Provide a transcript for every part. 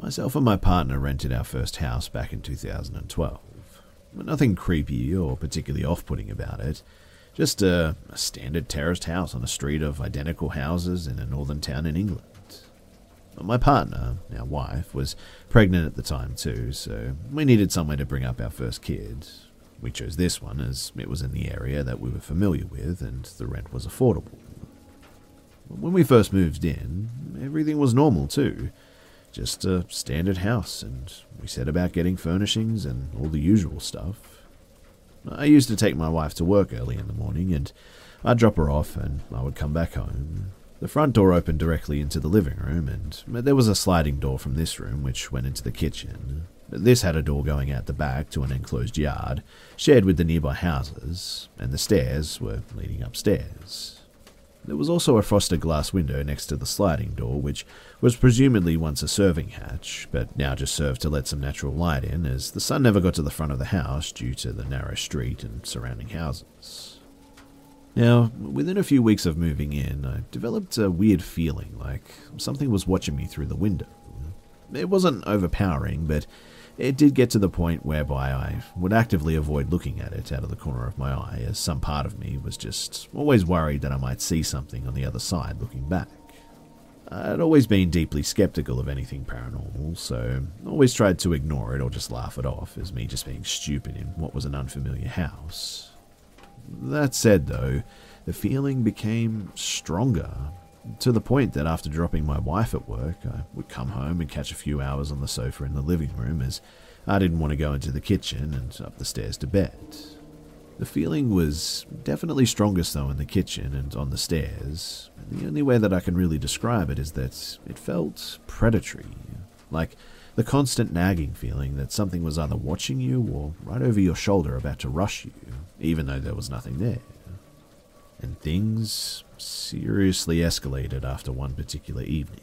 Myself and my partner rented our first house back in 2012. Nothing creepy or particularly off putting about it. Just a, a, standard terraced house on a street of identical houses in a northern town in England. My partner, our wife, was pregnant at the time too, so we needed somewhere to bring up our first kid. We chose this one as it was in the area that we were familiar with and the rent was affordable. When we first moved in, everything was normal too. Just a standard house, and we set about getting furnishings and all the usual stuff. I used to take my wife to work early in the morning, and I'd drop her off and I would come back home. The front door opened directly into the living room, and there was a sliding door from this room which went into the kitchen. This had a door going out the back to an enclosed yard, shared with the nearby houses, and the stairs were leading upstairs. There was also a frosted glass window next to the sliding door, which was presumably once a serving hatch, but now just served to let some natural light in, as the sun never got to the front of the house due to the narrow street and surrounding houses. Now, within a few weeks of moving in, I developed a weird feeling like something was watching me through the window. It wasn't overpowering, but it did get to the point whereby I would actively avoid looking at it out of the corner of my eye, as some part of me was just always worried that I might see something on the other side looking back. I'd always been deeply skeptical of anything paranormal, so always tried to ignore it or just laugh it off as me just being stupid in what was an unfamiliar house. That said, though, the feeling became stronger to the point that after dropping my wife at work, I would come home and catch a few hours on the sofa in the living room as I didn't want to go into the kitchen and up the stairs to bed. The feeling was definitely strongest though in the kitchen and on the stairs. And the only way that I can really describe it is that it felt predatory, like the constant nagging feeling that something was either watching you or right over your shoulder about to rush you, even though there was nothing there. And things seriously escalated after one particular evening.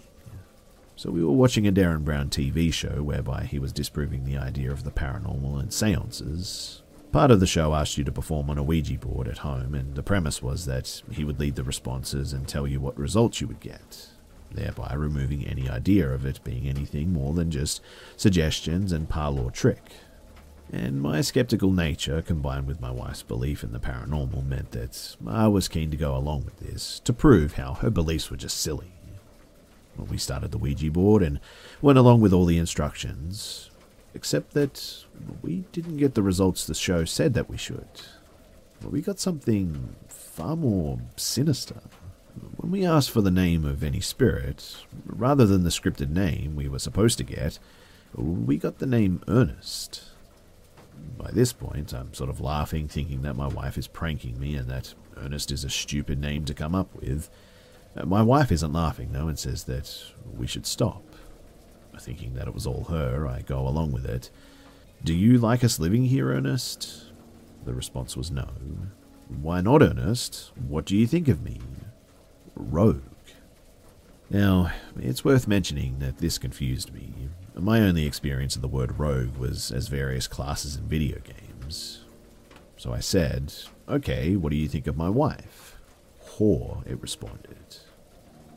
So we were watching a Derren Brown TV show whereby he was disproving the idea of the paranormal and seances. Part of the show asked you to perform on a Ouija board at home, and the premise was that he would lead the responses and tell you what results you would get, thereby removing any idea of it being anything more than just suggestions and parlor trick. And my skeptical nature, combined with my wife's belief in the paranormal, meant that I was keen to go along with this to prove how her beliefs were just silly. Well, we started the Ouija board and went along with all the instructions, except that we didn't get the results the show said that we should. Well, we got something far more sinister. When we asked for the name of any spirit, rather than the scripted name we were supposed to get, we got the name Ernest. By this point, I'm sort of laughing, thinking that my wife is pranking me and that Ernest is a stupid name to come up with. Uh, my wife isn't laughing, though, and says that we should stop. Thinking that it was all her, I go along with it. Do you like us living here, Ernest? The response was no. Why not, Ernest? What do you think of me? Rogue. Now, it's worth mentioning that this confused me. My only experience of the word rogue was as various classes in video games. So I said, Okay, what do you think of my wife? Whore, it responded.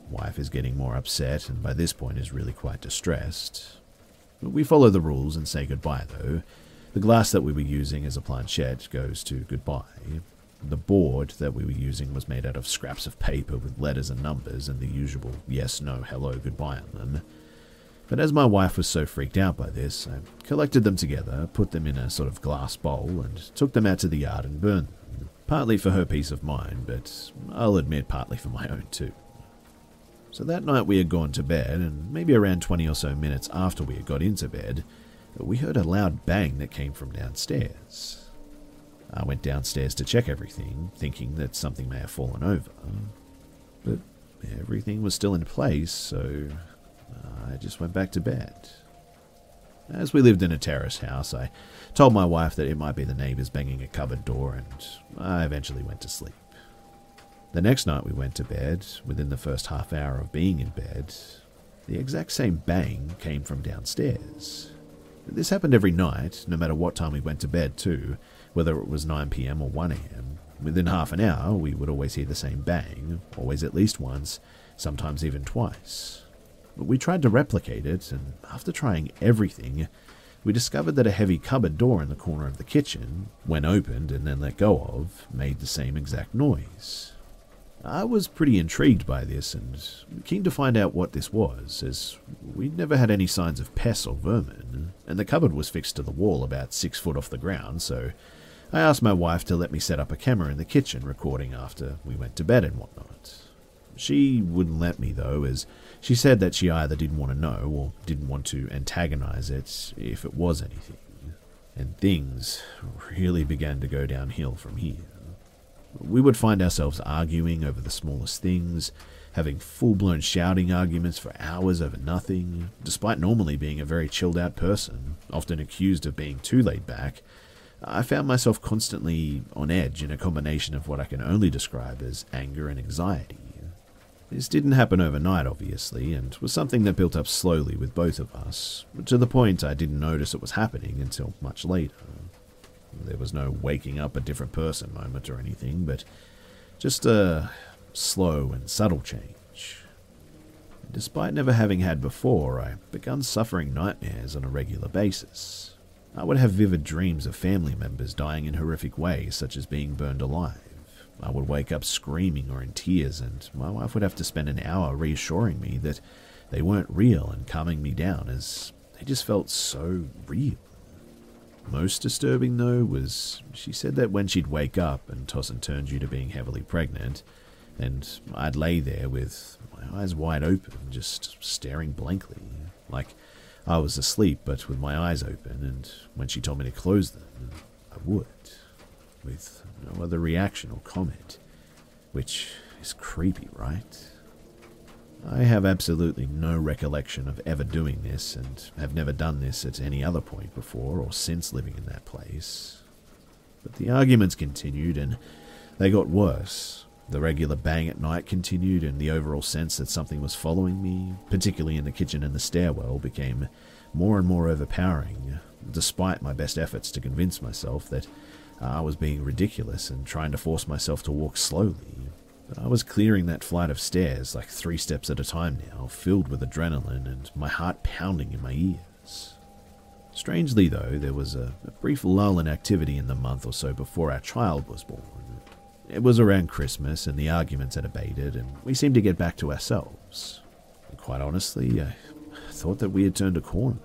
Wife is getting more upset and by this point is really quite distressed. We follow the rules and say goodbye though. The glass that we were using as a planchette goes to goodbye. The board that we were using was made out of scraps of paper with letters and numbers and the usual yes, no, hello, goodbye on them. But as my wife was so freaked out by this, I collected them together, put them in a sort of glass bowl, and took them out to the yard and burned them. Partly for her peace of mind, but I'll admit partly for my own too. So that night we had gone to bed, and maybe around 20 or so minutes after we had got into bed, we heard a loud bang that came from downstairs. I went downstairs to check everything, thinking that something may have fallen over. But everything was still in place, so I just went back to bed. As we lived in a terrace house, I told my wife that it might be the neighbors banging a cupboard door, and I eventually went to sleep. The next night we went to bed, within the first half hour of being in bed, the exact same bang came from downstairs. This happened every night, no matter what time we went to bed, too, whether it was 9 pm or 1 am. Within half an hour, we would always hear the same bang, always at least once, sometimes even twice. We tried to replicate it, and after trying everything, we discovered that a heavy cupboard door in the corner of the kitchen, when opened and then let go of, made the same exact noise. I was pretty intrigued by this and keen to find out what this was, as we'd never had any signs of pests or vermin, and the cupboard was fixed to the wall about six foot off the ground, so I asked my wife to let me set up a camera in the kitchen recording after we went to bed and whatnot. She wouldn't let me, though, as she said that she either didn't want to know or didn't want to antagonize it if it was anything. And things really began to go downhill from here. We would find ourselves arguing over the smallest things, having full blown shouting arguments for hours over nothing, despite normally being a very chilled out person, often accused of being too laid back. I found myself constantly on edge in a combination of what I can only describe as anger and anxiety. This didn't happen overnight, obviously, and was something that built up slowly with both of us, to the point I didn't notice it was happening until much later. There was no waking up a different person moment or anything, but just a slow and subtle change. Despite never having had before, I began suffering nightmares on a regular basis. I would have vivid dreams of family members dying in horrific ways, such as being burned alive. I would wake up screaming or in tears, and my wife would have to spend an hour reassuring me that they weren't real and calming me down, as they just felt so real. Most disturbing, though, was she said that when she'd wake up and toss and turn due to being heavily pregnant, and I'd lay there with my eyes wide open, just staring blankly, like I was asleep but with my eyes open, and when she told me to close them, I would, with no other reaction or comment, which is creepy, right? I have absolutely no recollection of ever doing this, and have never done this at any other point before or since living in that place. But the arguments continued, and they got worse. The regular bang at night continued, and the overall sense that something was following me, particularly in the kitchen and the stairwell, became more and more overpowering, despite my best efforts to convince myself that I was being ridiculous and trying to force myself to walk slowly but I was clearing that flight of stairs like three steps at a time now, filled with adrenaline and my heart pounding in my ears. Strangely, though, there was a, a, brief lull in activity in the month or so before our child was born. It was around Christmas, and the arguments had abated, and we seemed to get back to ourselves. And quite honestly, I thought that we had turned a corner.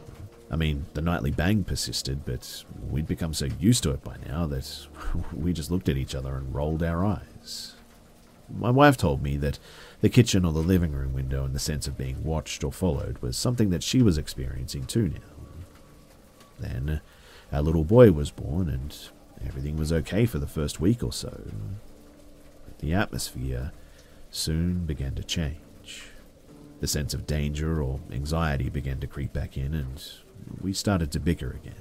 I mean, the nightly bang persisted, but we'd become so used to it by now that we just looked at each other and rolled our eyes. My wife told me that the kitchen or the living room window, and the sense of being watched or followed, was something that she was experiencing too now. Then uh, our little boy was born, and everything was okay for the first week or so. But the atmosphere soon began to change. The sense of danger or anxiety began to creep back in, and we started to bicker again.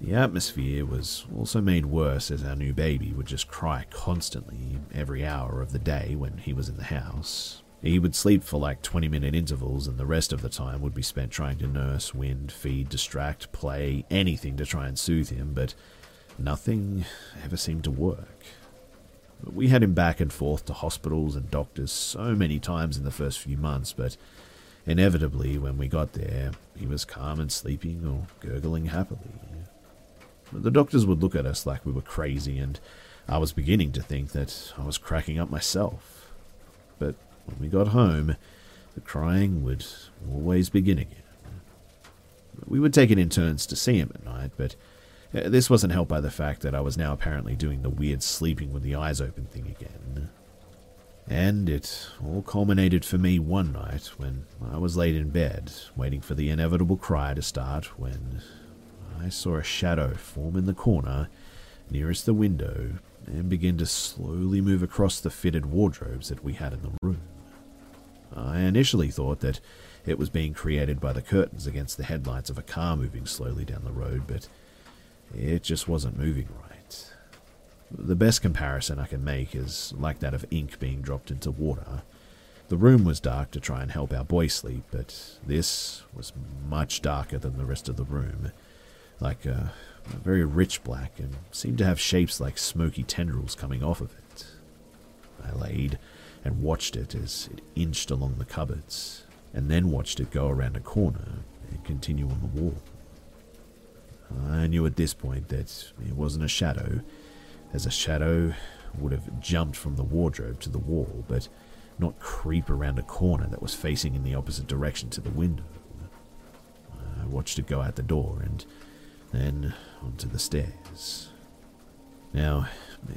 The atmosphere was also made worse as our new baby would just cry constantly every hour of the day when he was in the house. He would sleep for like 20 minute intervals, and the rest of the time would be spent trying to nurse, wind, feed, distract, play, anything to try and soothe him, but nothing ever seemed to work. We had him back and forth to hospitals and doctors so many times in the first few months, but inevitably, when we got there, he was calm and sleeping or gurgling happily. The doctors would look at us like we were crazy, and I was beginning to think that I was cracking up myself. But when we got home, the crying would always begin again. We would take it in turns to see him at night, but uh, this wasn't helped by the fact that I was now apparently doing the weird sleeping with the eyes open thing again. And it all culminated for me one night when I was laid in bed, waiting for the inevitable cry to start, when I saw a shadow form in the corner nearest the window and begin to slowly move across the fitted wardrobes that we had in the room. I initially thought that it was being created by the curtains against the headlights of a car moving slowly down the road, but it just wasn't moving right. The best comparison I can make is like that of ink being dropped into water. The room was dark to try and help our boy sleep, but this was much darker than the rest of the room like a, a very rich black, and seemed to have shapes like smoky tendrils coming off of it. I laid and watched it as it inched along the cupboards, and then watched it go around a corner and continue on the wall. I knew at this point that it wasn't a shadow, as a shadow would have jumped from the wardrobe to the wall, but not creep around a corner that was facing in the opposite direction to the window. I watched it go out the door and then onto the stairs. Now,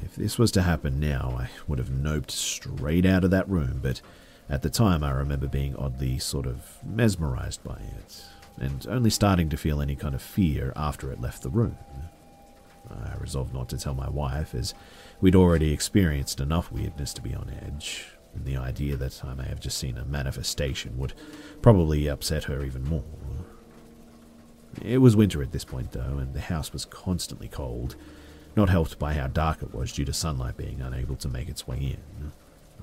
if this was to happen now, I would have noped straight out of that room, but at the time I remember being oddly sort of mesmerized by it, and only starting to feel any kind of fear after it left the room. I resolved not to tell my wife, as we'd already experienced enough weirdness to be on edge, and the idea that I may have just seen a manifestation would probably upset her even more. It was winter at this point, though, and the house was constantly cold, not helped by how dark it was due to sunlight being unable to make its way in.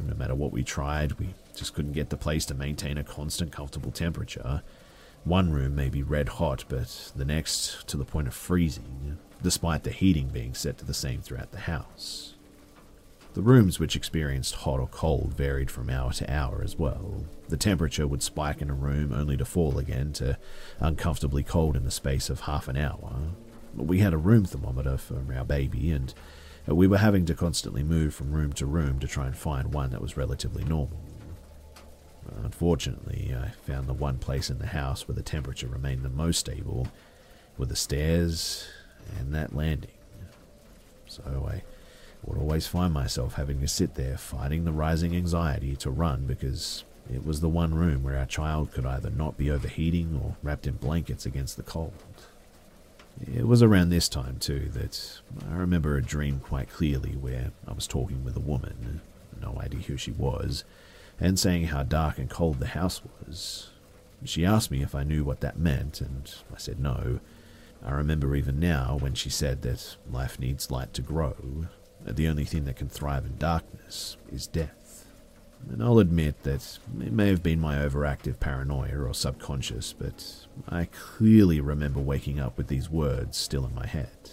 No matter what we tried, we just couldn't get the place to maintain a constant, comfortable temperature. One room may be red hot, but the next to the point of freezing, despite the heating being set to the same throughout the house. The rooms which experienced hot or cold varied from hour to hour as well. The temperature would spike in a room only to fall again to uncomfortably cold in the space of half an hour. We had a room thermometer for our baby, and we were having to constantly move from room to room to try and find one that was relatively normal. Unfortunately, I found the one place in the house where the temperature remained the most stable were the stairs and that landing. So I would always find myself having to sit there fighting the rising anxiety to run because it was the one room where our child could either not be overheating or wrapped in blankets against the cold. It was around this time, too, that I remember a dream quite clearly where I was talking with a woman, no idea who she was, and saying how dark and cold the house was. She asked me if I knew what that meant, and I said no. I remember even now when she said that life needs light to grow, that the only thing that can thrive in darkness is death. And I'll admit that it may have been my overactive paranoia or subconscious, but I clearly remember waking up with these words still in my head.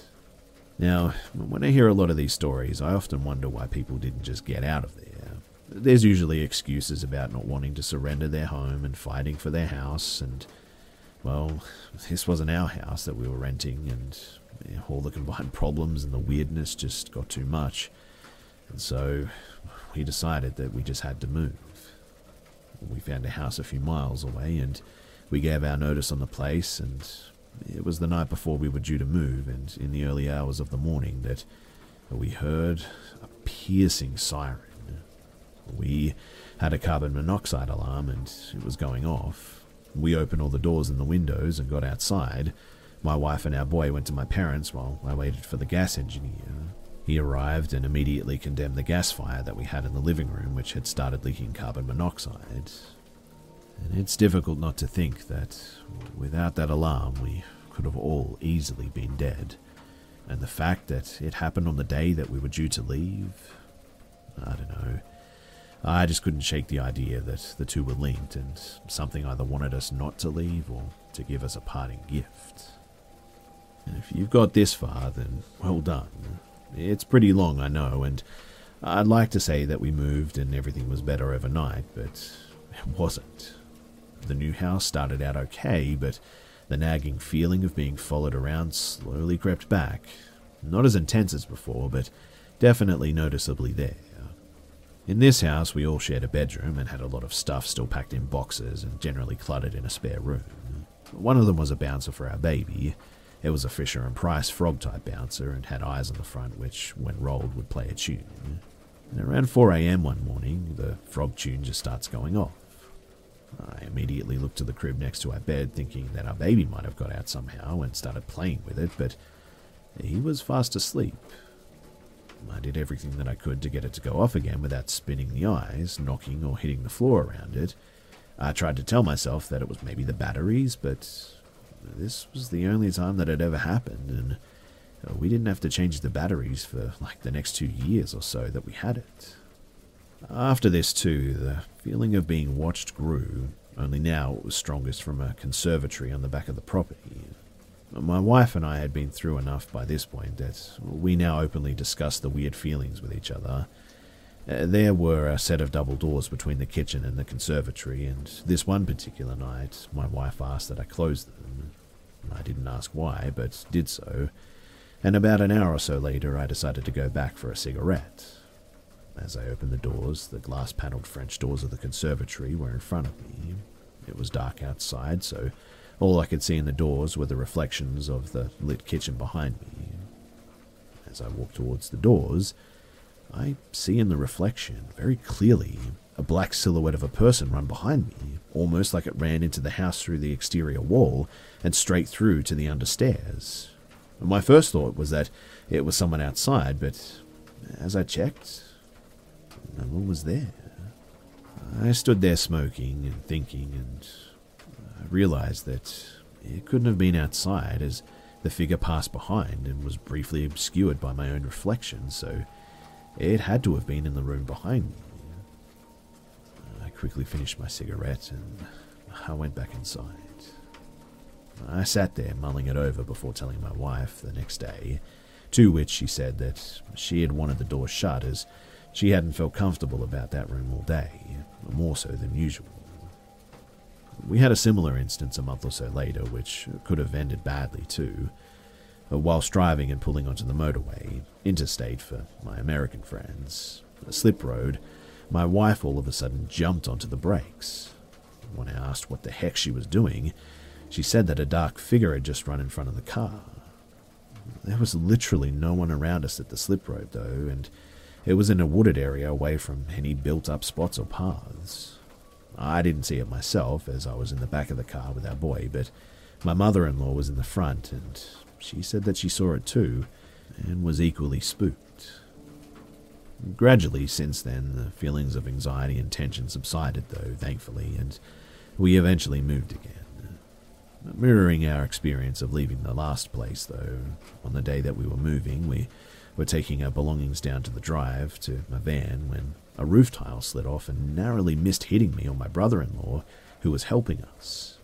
Now, when I hear a lot of these stories, I often wonder why people didn't just get out of there. There's usually excuses about not wanting to surrender their home and fighting for their house, and, well, this wasn't our house that we were renting, and all the combined problems and the weirdness just got too much. And so we decided that we just had to move. We found a house a few miles away and we gave our notice on the place, and it was the night before we were due to move, and in the early hours of the morning that we heard a piercing siren. We had a carbon monoxide alarm and it was going off. We opened all the doors and the windows and got outside, my wife and our boy went to my parents while I waited for the gas engineer. He arrived and immediately condemned the gas fire that we had in the living room, which had started leaking carbon monoxide. And it's difficult not to think that without that alarm, we could have all easily been dead. And the fact that it happened on the day that we were due to leave, I don't know. I just couldn't shake the idea that the two were linked and something either wanted us not to leave or to give us a parting gift. And if you've got this far, then well done. It's pretty long, I know, and I'd like to say that we moved and everything was better overnight, but it wasn't. The new house started out okay, but the nagging feeling of being followed around slowly crept back. Not as intense as before, but definitely noticeably there. In this house, we all shared a bedroom and had a lot of stuff still packed in boxes and generally cluttered in a spare room. One of them was a bouncer for our baby, it was a Fisher and Price frog type bouncer and had eyes on the front, which, when rolled, would play a tune. And around 4 a.m. one morning, the frog tune just starts going off. I immediately looked to the crib next to our bed, thinking that our baby might have got out somehow and started playing with it, but he was fast asleep. I did everything that I could to get it to go off again without spinning the eyes, knocking, or hitting the floor around it. I tried to tell myself that it was maybe the batteries, but this was the only time that had ever happened, and uh, we didn't have to change the batteries for like the next two years or so that we had it. After this, too, the feeling of being watched grew, only now it was strongest from a conservatory on the back of the property. My wife and I had been through enough by this point that we now openly discussed the weird feelings with each other. Uh, there were a set of double doors between the kitchen and the conservatory, and this one particular night, my wife asked that I close them. I didn't ask why, but did so, and about an hour or so later, I decided to go back for a cigarette. As I opened the doors, the glass panelled French doors of the conservatory were in front of me. It was dark outside, so all I could see in the doors were the reflections of the lit kitchen behind me. As I walked towards the doors, I see in the reflection very clearly a black silhouette of a person run behind me, almost like it ran into the house through the exterior wall and straight through to the understairs. My first thought was that it was someone outside, but as I checked, no one was there. I stood there smoking and thinking, and realized that it couldn't have been outside as the figure passed behind and was briefly obscured by my own reflection, so it had to have been in the room behind me. I quickly finished my cigarette and I went back inside. I sat there mulling it over before telling my wife the next day, to which she said that she had wanted the door shut as she hadn't felt comfortable about that room all day, more so than usual. We had a similar instance a month or so later, which could have ended badly too. Whilst driving and pulling onto the motorway, interstate for my American friends, a slip road, my wife all of a sudden jumped onto the brakes. When I asked what the heck she was doing, she said that a dark figure had just run in front of the car. There was literally no one around us at the slip road, though, and it was in a wooded area away from any built up spots or paths. I didn't see it myself, as I was in the back of the car with our boy, but my mother in law was in the front, and she said that she saw it too, and was equally spooked. Gradually, since then, the feelings of anxiety and tension subsided, though, thankfully, and we eventually moved again. Mirroring our experience of leaving the last place, though, on the day that we were moving, we were taking our belongings down to the drive to my van when a roof tile slid off and narrowly missed hitting me or my brother in law, who was helping us.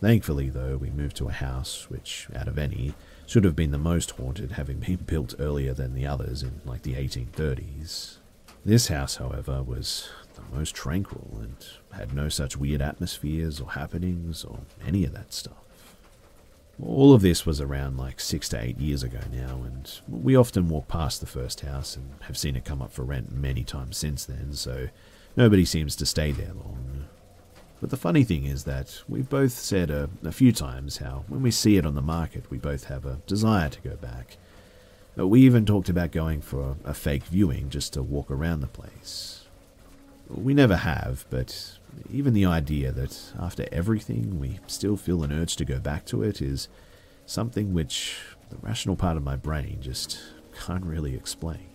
Thankfully, though, we moved to a house which, out of any, should have been the most haunted, having been built earlier than the others in like the 1830s. This house, however, was the most tranquil and had no such weird atmospheres or happenings or any of that stuff. All of this was around like six to eight years ago now, and we often walk past the first house and have seen it come up for rent many times since then, so nobody seems to stay there long. But the funny thing is that we've both said a, a, few times how when we see it on the market, we both have a desire to go back. We even talked about going for a fake viewing just to walk around the place. We never have, but even the idea that after everything we still feel an urge to go back to it is something which the rational part of my brain just can't really explain.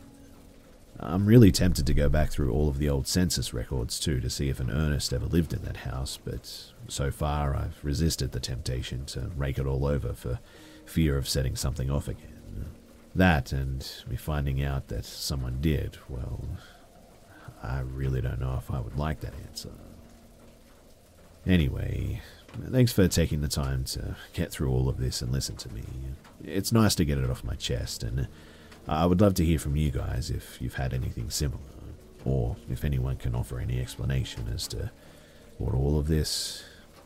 I'm really tempted to go back through all of the old census records too to see if an Ernest ever lived in that house, but so far I've resisted the temptation to rake it all over for fear of setting something off again. That and me finding out that someone did, well, I really don't know if I would like that answer. Anyway, thanks for taking the time to get through all of this and listen to me. It's nice to get it off my chest, and I would love to hear from you guys if you've had anything similar, or if anyone can offer any explanation as to what all of this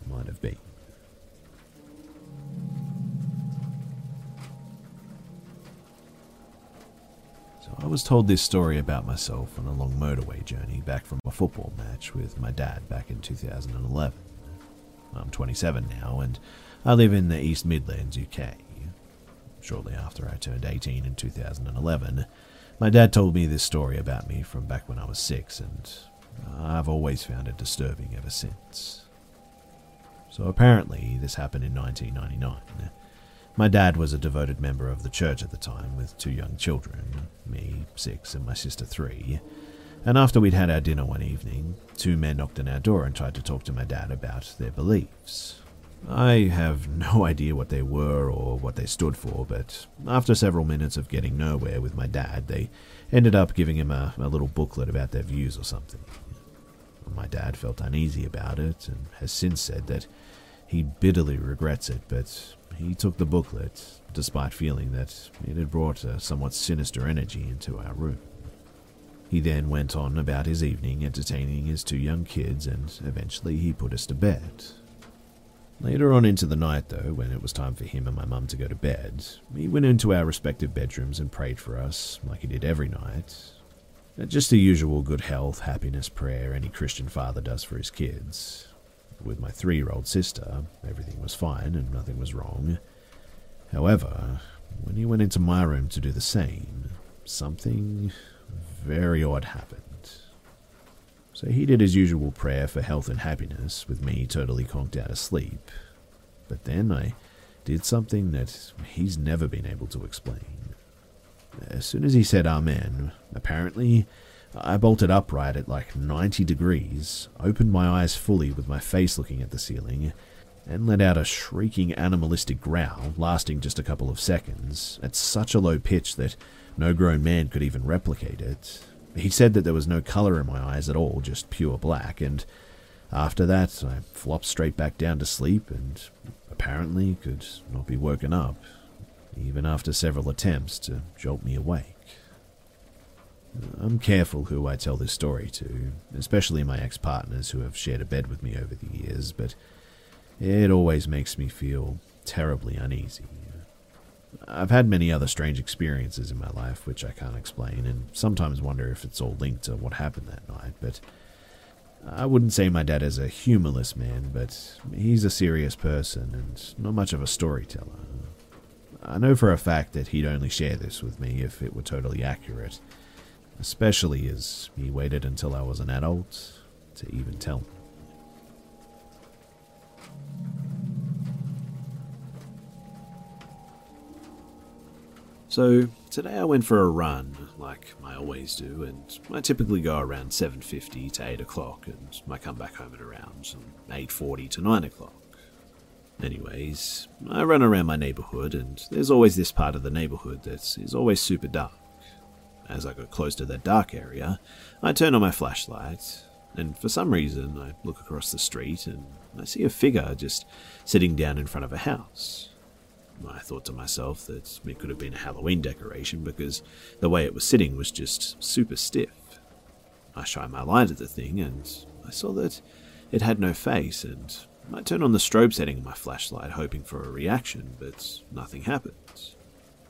might have been. I was told this story about myself on a long motorway journey back from a football match with my dad back in 2011. I'm 27 now, and I live in the East Midlands, UK. Shortly after I turned 18 in 2011, my dad told me this story about me from back when I was six, and I've always found it disturbing ever since. So apparently, this happened in 1999. My dad was a devoted member of the church at the time, with two young children me, six, and my sister, three. And after we'd had our dinner one evening, two men knocked on our door and tried to talk to my dad about their beliefs. I have no idea what they were or what they stood for, but after several minutes of getting nowhere with my dad, they ended up giving him a, a little booklet about their views or something. My dad felt uneasy about it and has since said that he bitterly regrets it, but he took the booklet, despite feeling that it had brought a somewhat sinister energy into our room. He then went on about his evening entertaining his two young kids, and eventually he put us to bed. Later on into the night, though, when it was time for him and my mum to go to bed, he went into our respective bedrooms and prayed for us, like he did every night. Just the usual good health, happiness prayer any Christian father does for his kids. With my three year old sister, everything was fine and nothing was wrong. However, when he went into my room to do the same, something very odd happened. So he did his usual prayer for health and happiness, with me totally conked out asleep. But then I did something that he's never been able to explain. As soon as he said Amen, apparently I bolted upright at like 90 degrees, opened my eyes fully with my face looking at the ceiling, and let out a shrieking animalistic growl lasting just a couple of seconds at such a low pitch that no grown man could even replicate it. He said that there was no colour in my eyes at all, just pure black, and after that I flopped straight back down to sleep and apparently could not be woken up, even after several attempts to jolt me awake. I'm careful who I tell this story to, especially my ex partners who have shared a bed with me over the years, but it always makes me feel terribly uneasy. I've had many other strange experiences in my life which I can't explain, and sometimes wonder if it's all linked to what happened that night, but I wouldn't say my dad is a humorless man, but he's a serious person and not much of a storyteller. I know for a fact that he'd only share this with me if it were totally accurate, especially as he waited until I was an adult to even tell me. So today I went for a run, like I always do, and I typically go around 7.50 to 8 o'clock, and I come back home at around 8.40 to 9 o'clock. Anyways, I run around my neighborhood, and there's always this part of the neighborhood that is always super dark. As I got close to that dark area, I turn on my flashlight, and for some reason I look across the street and I see a figure just sitting down in front of a house. I thought to myself that it could have been a Halloween decoration because the way it was sitting was just super stiff. I shine my light at the thing and I saw that it had no face and I turned on the strobe setting of my flashlight hoping for a reaction, but nothing happened.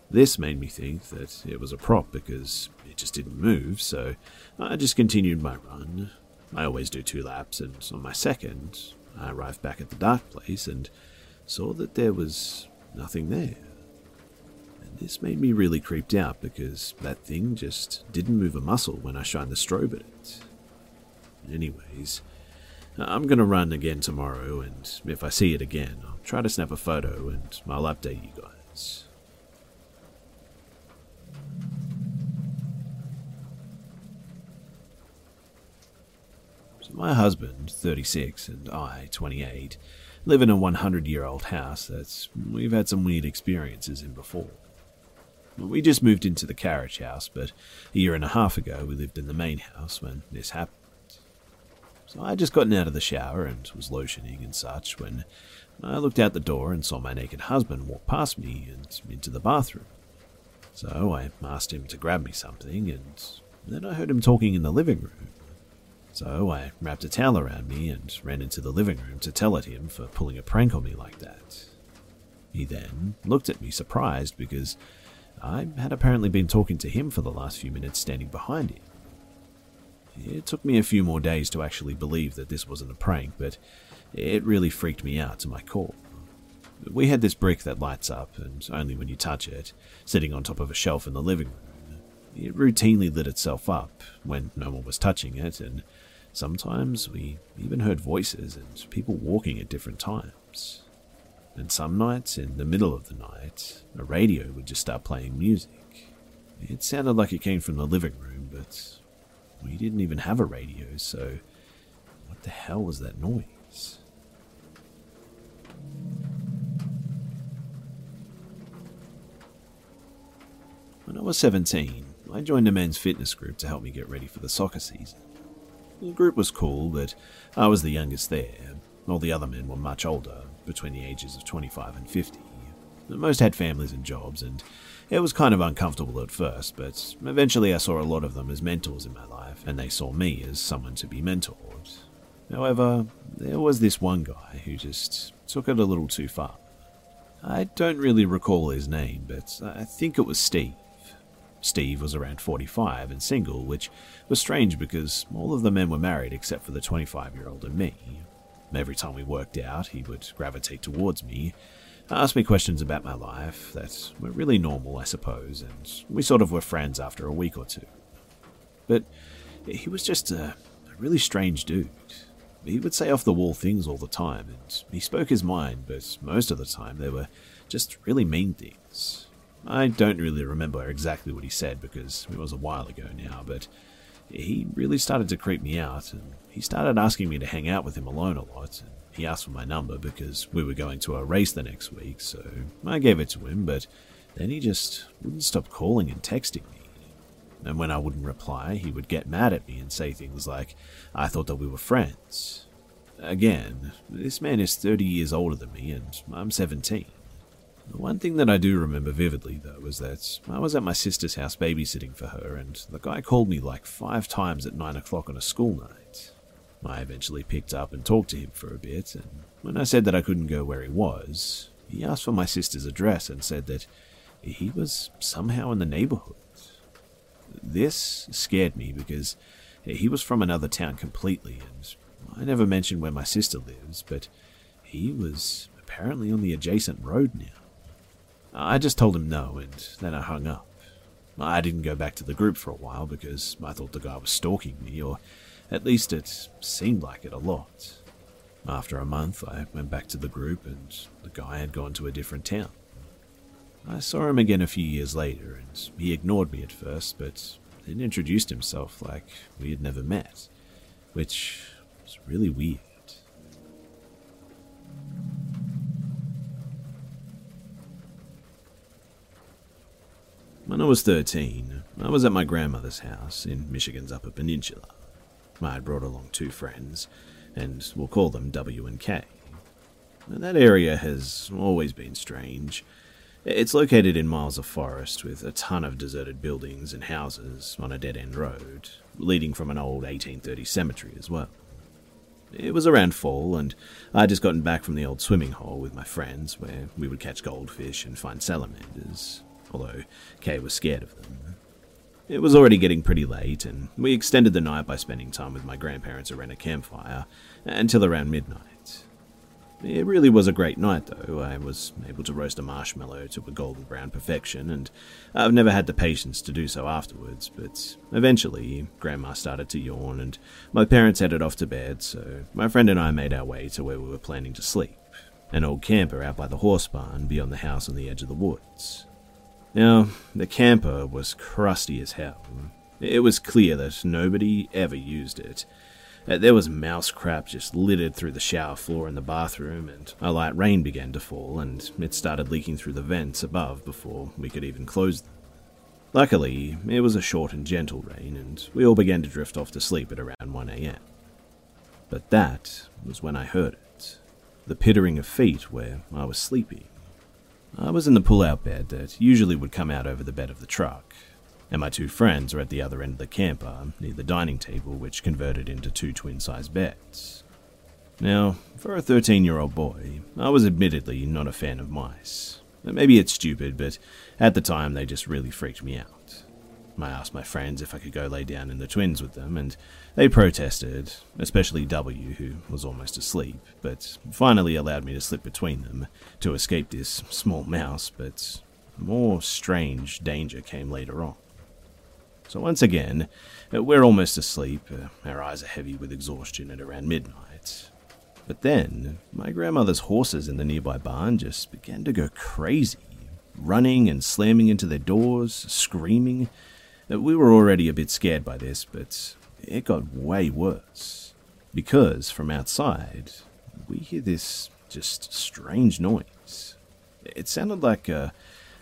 This made me think that it was a prop because it just didn't move, so I just continued my run. I always do two laps, and on my second, I arrived back at the dark place and saw that there was nothing there. And this made me really creeped out because that thing just didn't move a muscle when I shined the strobe at it. Anyways, I'm gonna run again tomorrow, and if I see it again, I'll try to snap a photo and I'll update you guys. My husband, 36, and I, 28, live in a 100 year old house that we've had some weird experiences in before. We just moved into the carriage house, but a year and a half ago we lived in the main house when this happened. So I just gotten out of the shower and was lotioning and such when I looked out the door and saw my naked husband walk past me and into the bathroom. So I asked him to grab me something, and then I heard him talking in the living room. So I wrapped a towel around me and ran into the living room to tell at him for pulling a prank on me like that. He then looked at me surprised because I had apparently been talking to him for the last few minutes standing behind him. It took me a few more days to actually believe that this wasn't a prank, but it really freaked me out to my core. We had this brick that lights up, and only when you touch it, sitting on top of a shelf in the living room. It routinely lit itself up when no one was touching it, and Sometimes we even heard voices and people walking at different times. And some nights, in the middle of the night, a radio would just start playing music. It sounded like it came from the living room, but we didn't even have a radio, so what the hell was that noise? When I was 17, I joined a men's fitness group to help me get ready for the soccer season. The group was cool, but I was the youngest there. All the other men were much older, between the ages of 25 and 50. Most had families and jobs, and It was kind of uncomfortable at first, but eventually I saw a lot of them as mentors in my life, and they saw me as someone to be mentored. However, there was this one guy who just took it a little too far. I don't really recall his name, but I think it was Steve. Steve was around 45 and single, which was strange because all of the men were married except for the 25 year old and me. Every time we worked out, he would gravitate towards me, ask me questions about my life that were really normal, I suppose, and we sort of were friends after a week or two. But he was just a, a really strange dude. He would say off the wall things all the time, and he spoke his mind, but most of the time they were just really mean things. I don't really remember exactly what he said because it was a while ago now, but he really started to creep me out, and he started asking me to hang out with him alone a lot. And he asked for my number because we were going to a race the next week, so I gave it to him, but then he just wouldn't stop calling and texting me. And when I wouldn't reply, he would get mad at me and say things like, I thought that we were friends. Again, this man is 30 years older than me, and I'm 17. The one thing that I do remember vividly, though, was that I was at my sister's house babysitting for her, and the guy called me like five times at 9 o'clock on a school night. I eventually picked up and talked to him for a bit, and when I said that I couldn't go where he was, he asked for my sister's address and said that he was somehow in the neighborhood. This scared me because he was from another town completely, and I never mentioned where my sister lives, but he was apparently on the adjacent road now. I just told him no, and then I hung up. I didn't go back to the group for a while because I thought the guy was stalking me, or at least it seemed like it a lot. After a month, I went back to the group, and the guy had gone to a different town. I saw him again a few years later, and he ignored me at first, but then introduced himself like we had never met, which was really weird. When I was 13, I was at my grandmother's house in Michigan's Upper Peninsula. I had brought along two friends, and we'll call them W and K. That area has always been strange. It's located in miles of forest with a ton of deserted buildings and houses on a dead end road, leading from an old 1830 cemetery as well. It was around fall, and I'd just gotten back from the old swimming hole with my friends, where we would catch goldfish and find salamanders, although K was scared of them. It was already getting pretty late, and we extended the night by spending time with my grandparents around a campfire until around midnight. It really was a great night, though. I was able to roast a marshmallow to a golden brown perfection, and I've never had the patience to do so afterwards. But eventually, Grandma started to yawn, and my parents headed off to bed, so my friend and I made our way to where we were planning to sleep an old camper out by the horse barn beyond the house on the edge of the woods. Now, the camper was crusty as hell. It was clear that nobody ever used it. Uh, there was mouse crap just littered through the shower floor in the bathroom, and a light rain began to fall, and it started leaking through the vents above before we could even close them. Luckily, it was a short and gentle rain, and we all began to drift off to sleep at around 1 a.m. But that was when I heard it the pittering of feet where I was sleeping. I was in the pull out bed that usually would come out over the bed of the truck, and my two friends were at the other end of the camper, near the dining table, which converted into two twin sized beds. Now, for a 13 year old boy, I was admittedly not a fan of mice. Maybe it's stupid, but at the time they just really freaked me out. I asked my friends if I could go lay down in the twins with them, and they protested, especially W, who was almost asleep, but finally allowed me to slip between them to escape this small mouse, but more strange danger came later on. So once again, uh, we're almost asleep, uh, our eyes are heavy with exhaustion at around midnight. But then, my grandmother's horses in the nearby barn just began to go crazy, running and slamming into their doors, screaming. Uh, we were already a bit scared by this, but it got way worse. Because from outside, we hear this just strange noise. It sounded like a,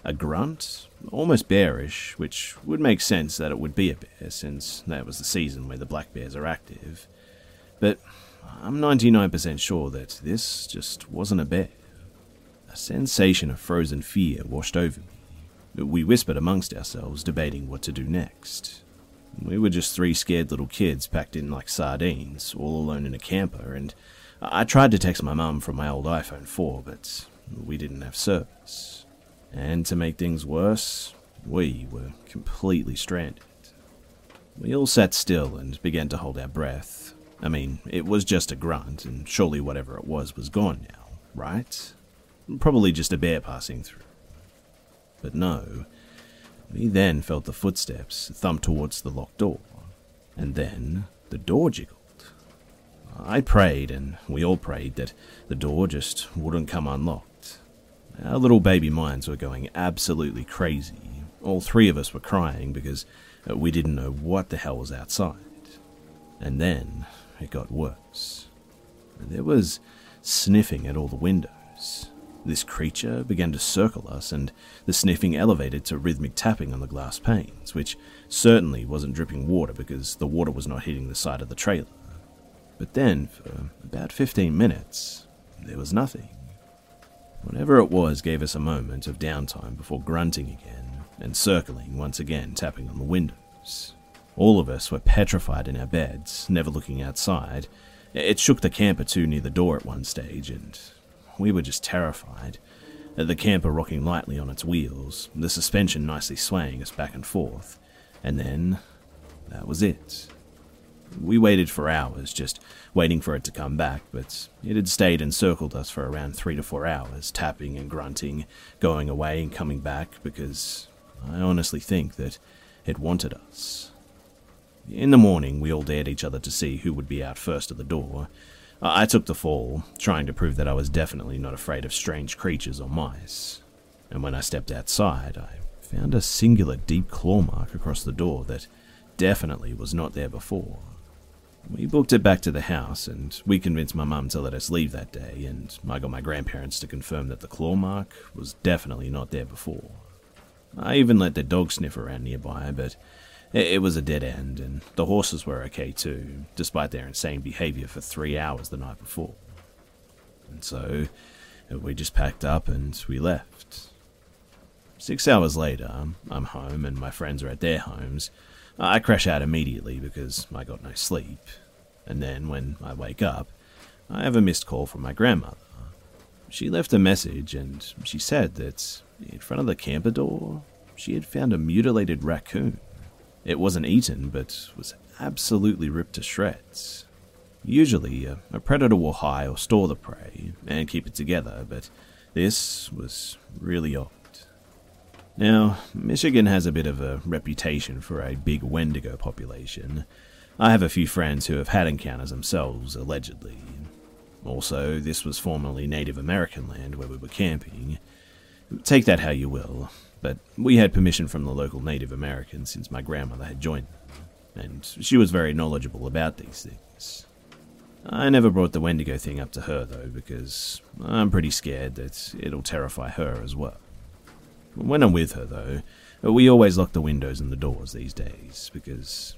a grunt, almost bearish, which would make sense that it would be a bear, since that was the season where the black bears are active. But I'm 99% sure that this just wasn't a bear. A sensation of frozen fear washed over me. We whispered amongst ourselves, debating what to do next. We were just three scared little kids packed in like sardines, all alone in a camper, and I tried to text my mum from my old iPhone 4, but we didn't have service. And to make things worse, we were completely stranded. We all sat still and began to hold our breath. I mean, it was just a grunt, and surely whatever it was was gone now, right? Probably just a bear passing through. But no, we then felt the footsteps thump towards the locked door, and then the door jiggled. I prayed, and we all prayed, that the door just wouldn't come unlocked. Our little baby minds were going absolutely crazy. All three of us were crying because uh, we didn't know what the hell was outside. And then it got worse. There was sniffing at all the windows. This creature began to circle us, and the sniffing elevated to rhythmic tapping on the glass panes, which certainly wasn't dripping water because the water was not hitting the side of the trailer. But then, for about 15 minutes, there was nothing. Whatever it was gave us a moment of downtime before grunting again and circling once again, tapping on the windows. All of us were petrified in our beds, never looking outside. It shook the camper too near the door at one stage, and we were just terrified. At the camper rocking lightly on its wheels, the suspension nicely swaying us back and forth. And then, that was it. We waited for hours, just waiting for it to come back, but it had stayed and circled us for around three to four hours, tapping and grunting, going away and coming back, because I honestly think that it wanted us. In the morning, we all dared each other to see who would be out first at the door. Uh, I took the fall, trying to prove that I was definitely not afraid of strange creatures or mice. And when I stepped outside, I found a singular deep claw mark across the door that definitely was not there before. We booked it back to the house, and we convinced my mum to let us leave that day, and I got my grandparents to confirm that the claw mark was definitely not there before. I even let the dog sniff around nearby, but it was a dead end, and the horses were okay too, despite their insane behavior for three hours the night before. And so, we just packed up and we left. Six hours later, I'm home and my friends are at their homes, I crash out immediately because I got no sleep. And then, when I wake up, I have a missed call from my grandmother. She left a message and she said that in front of the camper door, she had found a mutilated raccoon. It wasn't eaten, but was absolutely ripped to shreds. Usually, a, predator will hide or store the prey and keep it together, but this was really odd. Now, Michigan has a bit of a reputation for a big Wendigo population. I have a few friends who have had encounters themselves, allegedly. Also, this was formerly Native American land where we were camping. Take that how you will, but we had permission from the local Native Americans since my grandmother had joined them, and she was very knowledgeable about these things. I never brought the Wendigo thing up to her, though, because I'm pretty scared that it'll terrify her as well. When I'm with her, though, we always lock the windows and the doors these days, because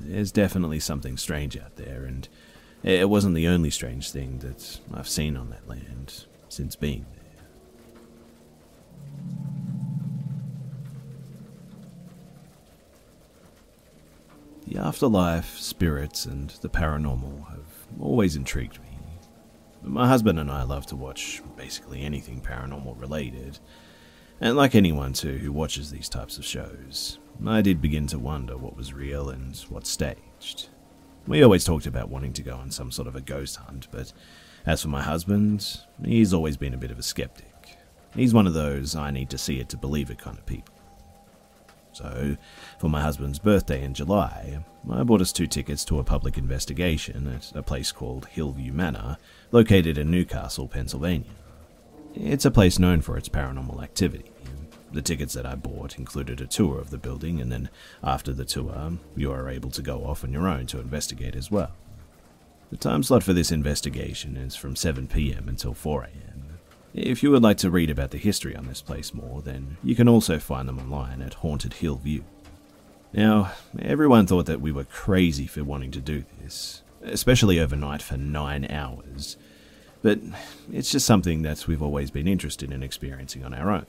there's definitely something strange out there, and it wasn't the only strange thing that I've seen on that land since being there. The afterlife, spirits, and the paranormal have always intrigued me. My husband and I love to watch basically anything paranormal related, and like anyone, too, who watches these types of shows, I did begin to wonder what was real and what staged. We always talked about wanting to go on some sort of a ghost hunt, but as for my husband, he's always been a bit of a skeptic. He's one of those I need to see it to believe it kind of people. So, for my husband's birthday in July, I bought us two tickets to a public investigation at a place called Hillview Manor, located in New Castle, Pennsylvania. It's a place known for its paranormal activity. The tickets that I bought included a tour of the building, and then after the tour, you are able to go off on your own to investigate as well. The time slot for this investigation is from 7 pm until 4 am. If you would like to read about the history on this place more, then you can also find them online at Haunted Hill View. Now, everyone thought that we were crazy for wanting to do this, especially overnight for nine hours, but it's just something that we've always been interested in experiencing on our own.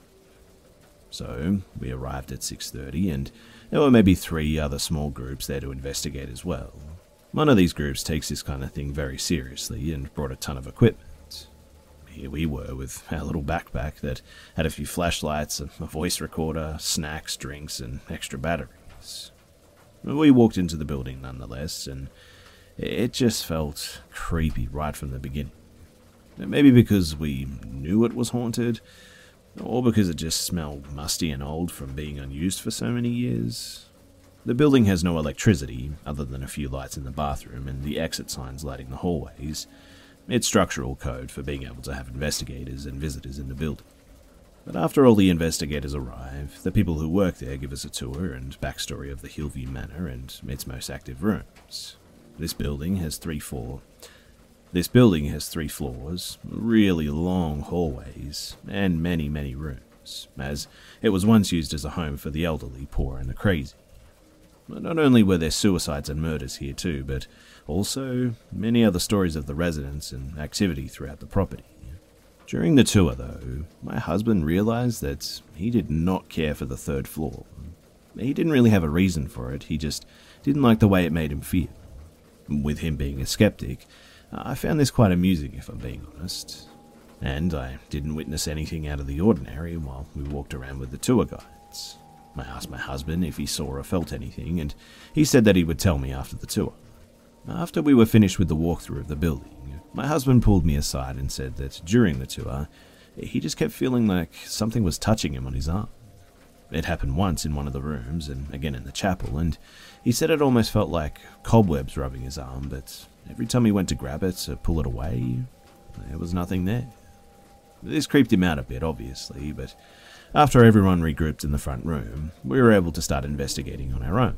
So we arrived at 6:30 and there were maybe 3 other small groups there to investigate as well. One of these groups takes this kind of thing very seriously and brought a ton of equipment. Here we were with our little backpack that had a few flashlights, a voice recorder, snacks, drinks, and extra batteries. We walked into the building nonetheless, and it just felt creepy right from the beginning. Maybe because we knew it was haunted, or because it just smelled musty and old from being unused for so many years. The building has no electricity, other than a few lights in the bathroom and the exit signs lighting the hallways. It's structural code for being able to have investigators and visitors in the building. But after all the investigators arrive, the people who work there give us a tour and backstory of the Hillview Manor and its most active rooms. This building has three four. This building has three floors, really long hallways, and many, many rooms, as it was once used as a home for the elderly, poor, and the crazy. Not only were there suicides and murders here too, but also many other stories of the residents and activity throughout the property. During the tour, though, my husband realized that he did not care for the third floor. He didn't really have a reason for it, he just didn't like the way it made him feel. With him being a skeptic, I found this quite amusing, if I'm being honest. And I didn't witness anything out of the ordinary while we walked around with the tour guides. I asked my husband if he saw or felt anything, and he said that he would tell me after the tour. After we were finished with the walkthrough of the building, my husband pulled me aside and said that during the tour, he just kept feeling like something was touching him on his arm. It happened once in one of the rooms and again in the chapel, and he said it almost felt like cobwebs rubbing his arm, but every time he went to grab it or pull it away, there was nothing there. This creeped him out a bit, obviously, but after everyone regrouped in the front room, we were able to start investigating on our own.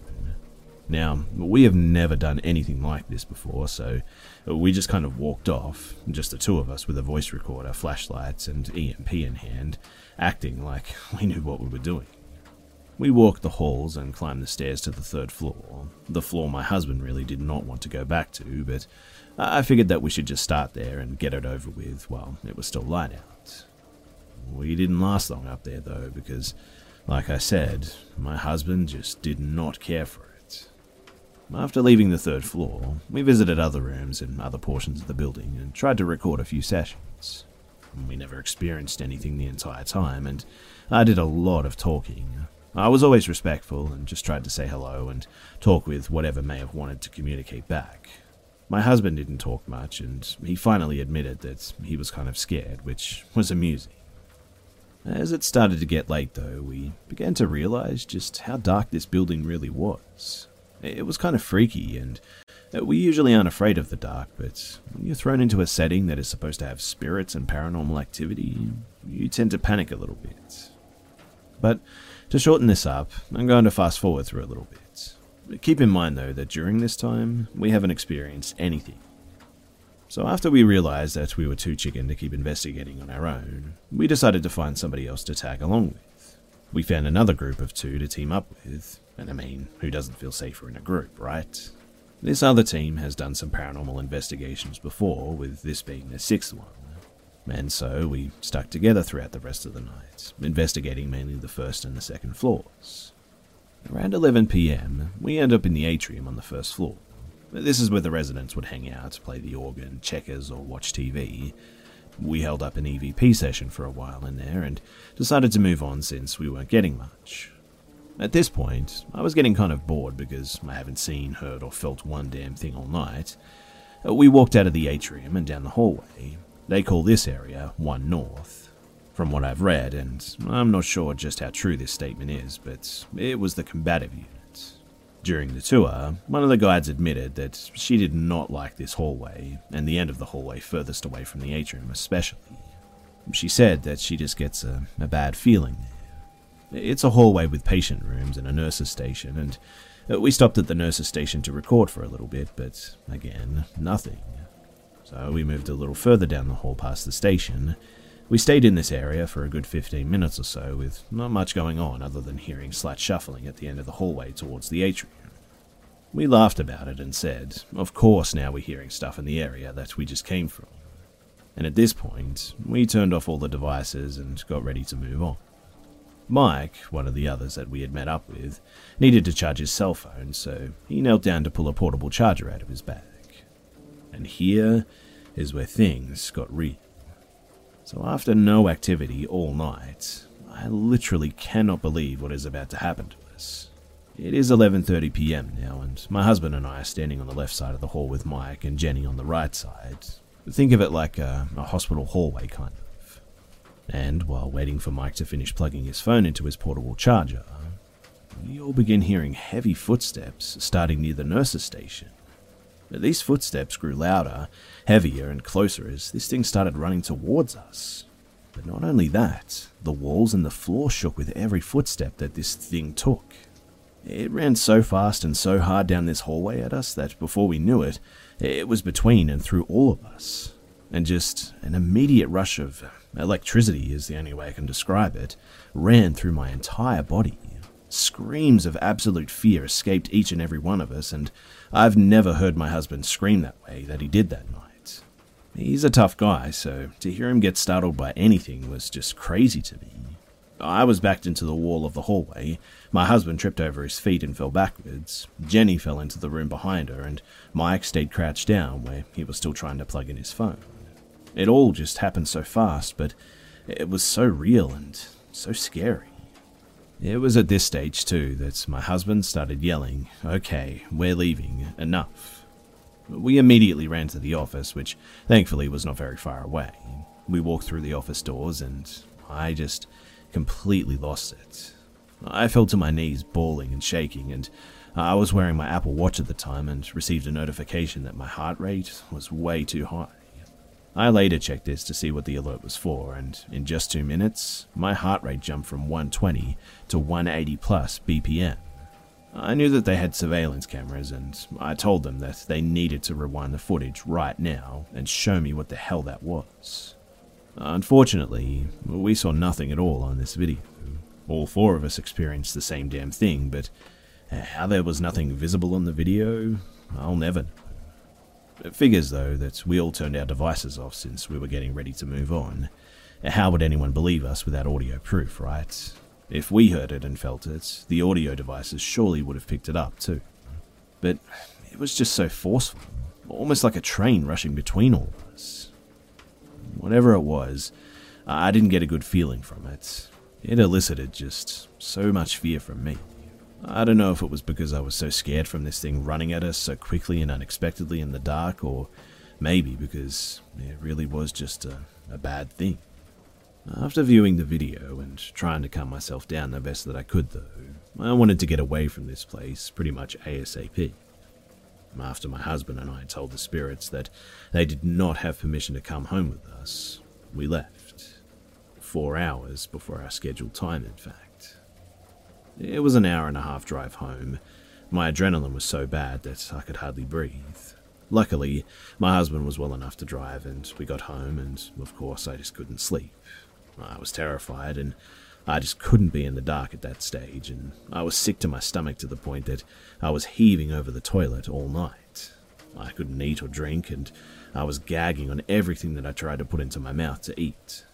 Now, we have never done anything like this before, so we just kind of walked off, just the two of us with a voice recorder, flashlights, and EMF in hand, acting like we knew what we were doing. We walked the halls and climbed the stairs to the third floor, the floor my husband really did not want to go back to, but I figured that we should just start there and get it over with while it was still light out. We didn't last long up there though, because, like I said, my husband just did not care for it. After leaving the third floor, we visited other rooms and other portions of the building and tried to record a few sessions. We never experienced anything the entire time, and I did a lot of talking. I was always respectful and just tried to say hello and talk with whatever may have wanted to communicate back. My husband didn't talk much, and he finally admitted that he was kind of scared, which was amusing. As it started to get late, though, we began to realize just how dark this building really was. It was kind of freaky, and uh, we usually aren't afraid of the dark, but when you're thrown into a setting that is supposed to have spirits and paranormal activity, you tend to panic a little bit. But to shorten this up, I'm going to fast forward through a little bit. Keep in mind, though, that during this time, we haven't experienced anything. So, after we realized that we were too chicken to keep investigating on our own, we decided to find somebody else to tag along with. We found another group of two to team up with, and I mean, who doesn't feel safer in a group, right? This other team has done some paranormal investigations before, with this being their sixth one. And so we stuck together throughout the rest of the night, investigating mainly the first and the second floors. Around 11 pm, we end up in the atrium on the first floor. This is where the residents would hang out, play the organ, checkers, or watch TV. We held up an EVP session for a while in there and decided to move on since we weren't getting much. At this point, I was getting kind of bored because I haven't seen, heard, or felt one damn thing all night. Uh, we walked out of the atrium and down the hallway. They call this area 1 North. From what I've read, and I'm not sure just how true this statement is, but it was the combative unit. During the tour, one of the guides admitted that she did not like this hallway, and the end of the hallway furthest away from the atrium especially. She said that she just gets a, a bad feeling there. It's a hallway with patient rooms and a nurse's station, and uh, we stopped at the nurse's station to record for a little bit, but again, nothing. So we moved a little further down the hall past the station. We stayed in this area for a good 15 minutes or so, with not much going on other than hearing slight shuffling at the end of the hallway towards the atrium. We laughed about it and said, Of course, now we're hearing stuff in the area that we just came from. And at this point, we turned off all the devices and got ready to move on. Mike, one of the others that we had met up with, needed to charge his cell phone, so he knelt down to pull a portable charger out of his bag. And here is where things got real. So after no activity all night, I literally cannot believe what is about to happen to us. It is 11:30 p.m. now and my husband and I are standing on the left side of the hall with Mike and Jenny on the right side. Think of it like a, a hospital hallway kind of. And while waiting for Mike to finish plugging his phone into his portable charger, we all begin hearing heavy footsteps starting near the nurse's station. These footsteps grew louder, heavier, and closer as this thing started running towards us. But not only that, the walls and the floor shook with every footstep that this thing took. It ran so fast and so hard down this hallway at us that before we knew it, it was between and through all of us. And just an immediate rush of electricity, is the only way I can describe it, ran through my entire body. Screams of absolute fear escaped each and every one of us, and I've never heard my husband scream that way that he did that night. He's a tough guy, so to hear him get startled by anything was just crazy to me. I was backed into the wall of the hallway. My husband tripped over his feet and fell backwards. Jenny fell into the room behind her, and Mike stayed crouched down where he was still trying to plug in his phone. It all just happened so fast, but it was so real and so scary. It was at this stage, too, that my husband started yelling, Okay, we're leaving, enough. We immediately ran to the office, which thankfully was not very far away. We walked through the office doors, and I just completely lost it. I fell to my knees, bawling and shaking, and I was wearing my Apple Watch at the time and received a notification that my heart rate was way too high. I later checked this to see what the alert was for, and in just two minutes, my heart rate jumped from 120 to 180 plus BPM. I knew that they had surveillance cameras, and I told them that they needed to rewind the footage right now and show me what the hell that was. Unfortunately, we saw nothing at all on this video. All four of us experienced the same damn thing, but how there was nothing visible on the video, I'll never know. Figures, though, that we all turned our devices off since we were getting ready to move on. How would anyone believe us without audio proof, right? If we heard it and felt it, the audio devices surely would have picked it up too. But it was just so forceful, almost like a train rushing between all of us. Whatever it was, I didn't get a good feeling from it. It elicited just so much fear from me. I don't know if it was because I was so scared from this thing running at us so quickly and unexpectedly in the dark, or maybe because it really was just a, a bad thing. After viewing the video and trying to calm myself down the best that I could, though, I wanted to get away from this place pretty much ASAP. After my husband and I told the spirits that they did not have permission to come home with us, we left. Four hours before our scheduled time, in fact. It was an hour and a half drive home. My adrenaline was so bad that I could hardly breathe. Luckily, my husband was well enough to drive, and we got home, and of course, I just couldn't sleep. I was terrified, and I just couldn't be in the dark at that stage, and I was sick to my stomach to the point that I was heaving over the toilet all night. I couldn't eat or drink, and I was gagging on everything that I tried to put into my mouth to eat.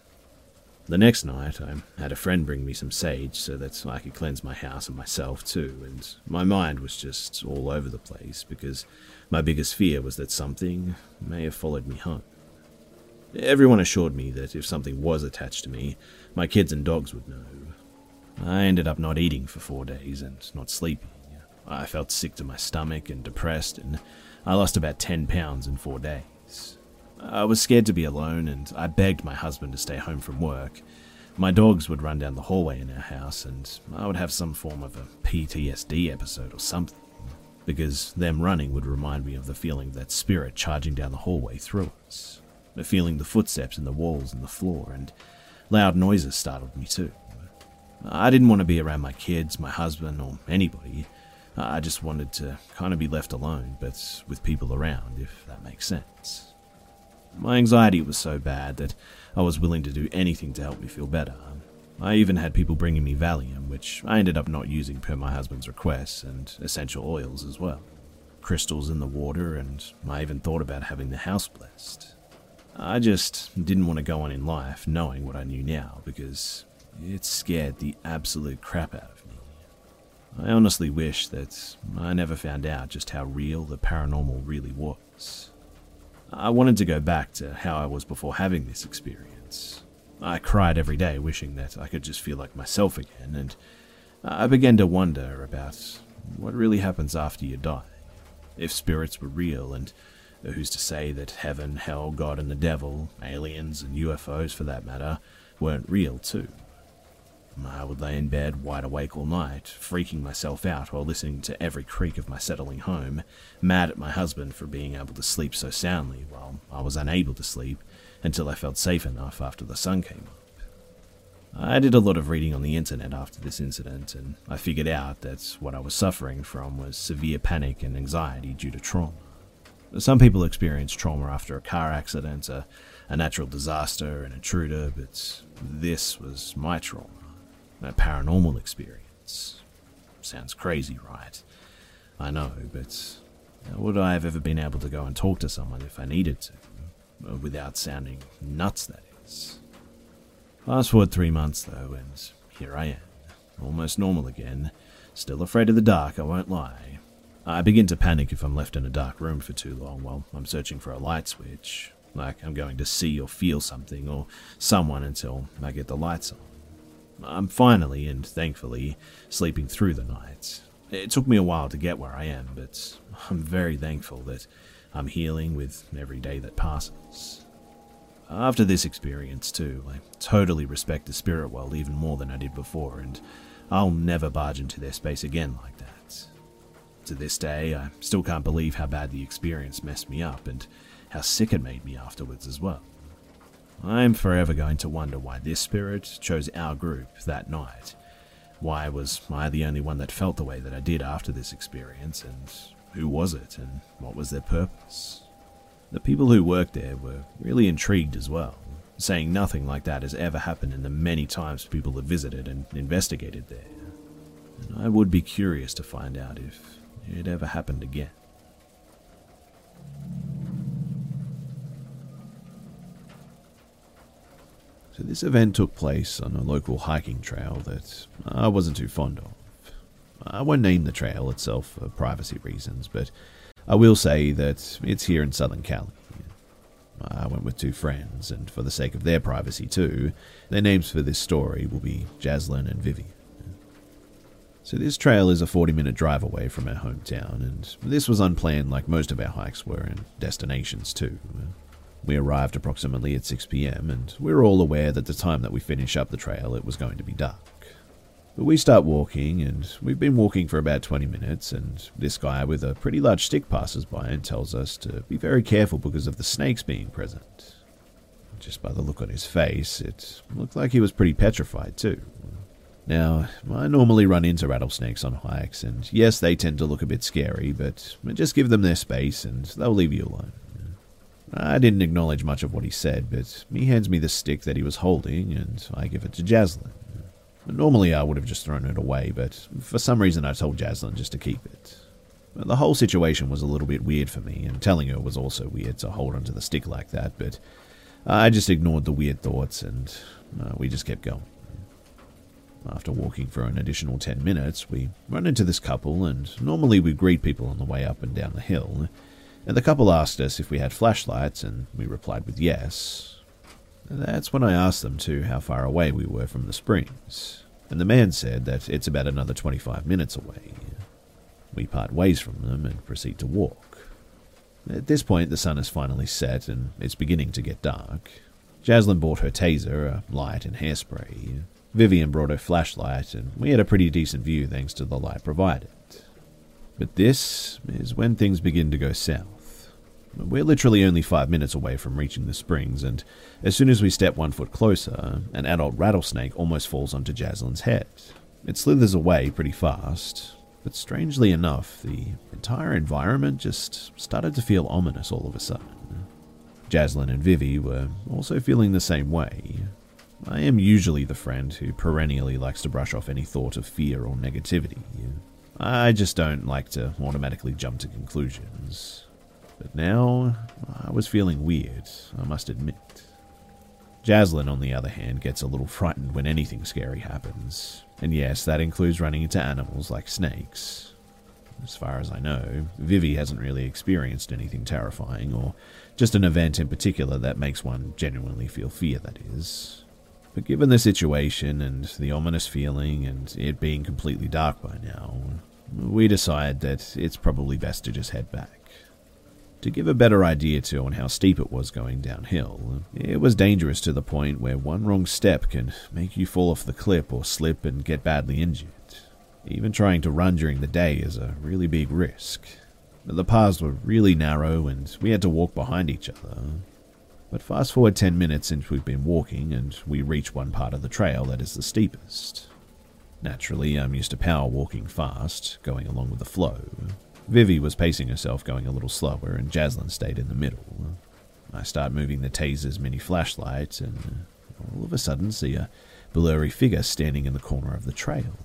The next night, I had a friend bring me some sage so that I could cleanse my house and myself too, and my mind was just all over the place because my biggest fear was that something may have followed me home. Everyone assured me that if something was attached to me, my kids and dogs would know. I ended up not eating for four days and not sleeping. I felt sick to my stomach and depressed, and I lost about 10 pounds in four days. I was scared to be alone, and I begged my husband to stay home from work. My dogs would run down the hallway in our house, and I would have some form of a PTSD episode or something, because them running would remind me of the feeling of that spirit charging down the hallway through us, the feeling the footsteps in the walls and the floor, and loud noises startled me too. I didn't want to be around my kids, my husband, or anybody. I just wanted to kind of be left alone, but with people around, if that makes sense. My anxiety was so bad that I was willing to do anything to help me feel better. I even had people bringing me Valium, which I ended up not using per my husband's requests, and essential oils as well. Crystals in the water, and I even thought about having the house blessed. I just didn't want to go on in life knowing what I knew now, because It scared the absolute crap out of me. I honestly wish that I never found out just how real the paranormal really was. I wanted to go back to how I was before having this experience. I cried every day wishing that I could just feel like myself again, and I began to wonder about what really happens after you die. If spirits were real, and who's to say that heaven, hell, God, and the devil, aliens, and UFOs for that matter, weren't real too? I would lay in bed wide awake all night, freaking myself out while listening to every creak of my settling home, mad at my husband for being able to sleep so soundly while I was unable to sleep until I felt safe enough after the sun came up. I did a lot of reading on the internet after this incident, and I figured out that what I was suffering from was severe panic and anxiety due to trauma. Some people experience trauma after a car accident, a, a natural disaster, an intruder, but this was my trauma a paranormal experience. Sounds crazy, right? I know, but would I have ever been able to go and talk to someone if I needed to? Without sounding nuts, that is. Fast forward three months, though, and here I am, almost normal again. Still afraid of the dark, I won't lie. I begin to panic if I'm left in a dark room for too long while I'm searching for a light switch, like I'm going to see or feel something or someone until I get the lights on. I'm finally, and thankfully, sleeping through the night. It took me a while to get where I am, but I'm very thankful that I'm healing with every day that passes. After this experience, too, I totally respect the spirit world even more than I did before, and I'll never barge into their space again like that. To this day, I still can't believe how bad the experience messed me up and how sick it made me afterwards as well. I'm forever going to wonder why this spirit chose our group that night. Why was I the only one that felt the way that I did after this experience, and who was it, and what was their purpose? The people who worked there were really intrigued as well, saying nothing like that has ever happened in the many times people have visited and investigated there. And I would be curious to find out if it ever happened again. So this event took place on a local hiking trail that I wasn't too fond of. I won't name the trail itself for privacy reasons, but I will say that it's here in Southern Cali. I went with two friends, and for the sake of their privacy too, their names for this story will be Jaslyn and Vivian. So this trail is a 40 minute drive away from our hometown, and this was unplanned like most of our hikes were and destinations too. We arrived approximately at 6 pm, and we were all aware that the time that we finish up the trail it was going to be dark. But we start walking, and we've been walking for about 20 minutes, and this guy with a pretty large stick passes by and tells us to be very careful because of the snakes being present. Just by the look on his face, it looked like he was pretty petrified too. Now, I normally run into rattlesnakes on hikes, and yes, they tend to look a bit scary, but just give them their space and they'll leave you alone. I didn't acknowledge much of what he said, but he hands me the stick that he was holding, and I give it to Jaslyn. Normally I would have just thrown it away, but for some reason I told Jaslyn just to keep it. The whole situation was a little bit weird for me, and telling her was also weird to hold onto the stick like that, but I just ignored the weird thoughts and uh, we just kept going. After walking for an additional 10 minutes, we run into this couple, and normally we greet people on the way up and down the hill. And the couple asked us if we had flashlights, and we replied with yes. That's when I asked them too how far away we were from the springs, and the man said that it's about another 25 minutes away. We part ways from them and proceed to walk. At this point, the sun has finally set and it's beginning to get dark. Jaslyn bought her taser, a light, and hairspray. Vivian brought her flashlight, and we had a pretty decent view thanks to the light provided. But this is when things begin to go south. We're literally only five minutes away from reaching the springs, and as soon as we step one foot closer, an adult rattlesnake almost falls onto Jaslyn's head. It slithers away pretty fast, but strangely enough, the entire environment just started to feel ominous all of a sudden. Jaslyn and Vivi were also feeling the same way. I am usually the friend who perennially likes to brush off any thought of fear or negativity. I just don't like to automatically jump to conclusions. But now I was feeling weird, I must admit. Jaslyn, on the other hand, gets a little frightened when anything scary happens. And yes, that includes running into animals like snakes. As far as I know, Vivi hasn't really experienced anything terrifying, or just an event in particular that makes one genuinely feel fear, that is. But given the situation and the ominous feeling and it being completely dark by now, we decide that it's probably best to just head back. To give a better idea too on how steep it was going downhill, it was dangerous to the point where one wrong step can make you fall off the cliff or slip and get badly injured. Even trying to run during the day is a really big risk. The paths were really narrow and we had to walk behind each other. But fast forward 10 minutes since we've been walking and we reach one part of the trail that is the steepest. Naturally, I'm used to power walking fast, going along with the flow. Vivi was pacing herself, going a little slower, and Jaslyn stayed in the middle. I start moving the taser's mini flashlight, and uh, all of a sudden see a blurry figure standing in the corner of the trail.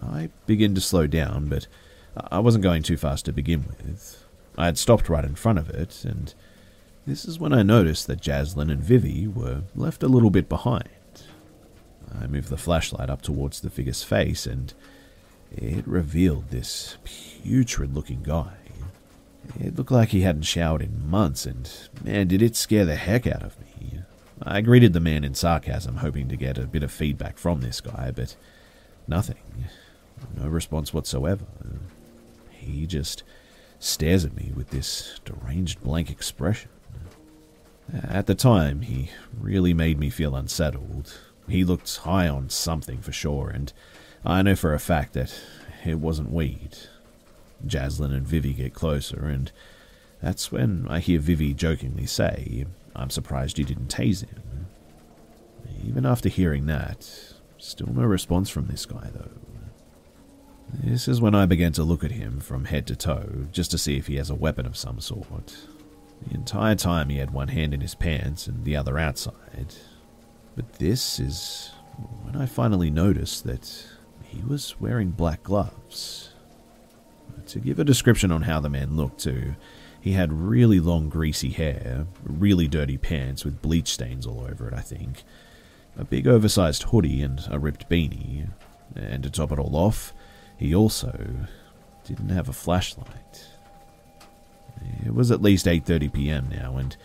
I begin to slow down, but I wasn't going too fast to begin with. I had stopped right in front of it, and this is when I noticed that Jaslyn and Vivi were left a little bit behind. I moved the flashlight up towards the figure's face, and it revealed this putrid looking guy. It looked like he hadn't showered in months, and man, did it scare the heck out of me. I greeted the man in sarcasm, hoping to get a bit of feedback from this guy, but nothing. No response whatsoever. He just stares at me with this deranged blank expression. At the time, he really made me feel unsettled. He looked high on something for sure, and I know for a fact that it wasn't weed. Jaslyn and Vivi get closer, and that's when I hear Vivi jokingly say, I'm surprised you didn't tase him. Even after hearing that, still no response from this guy, though. This is when I began to look at him from head to toe, just to see if he has a weapon of some sort. The entire time he had one hand in his pants and the other outside. But this is when I finally noticed that he was wearing black gloves. To give a description on how the man looked, too, he had really long, greasy hair, really dirty pants with bleach stains all over it, I think, a big oversized hoodie, and a ripped beanie. And to top it all off, he also didn't have a flashlight. It was at least 8:30 p.m. now, and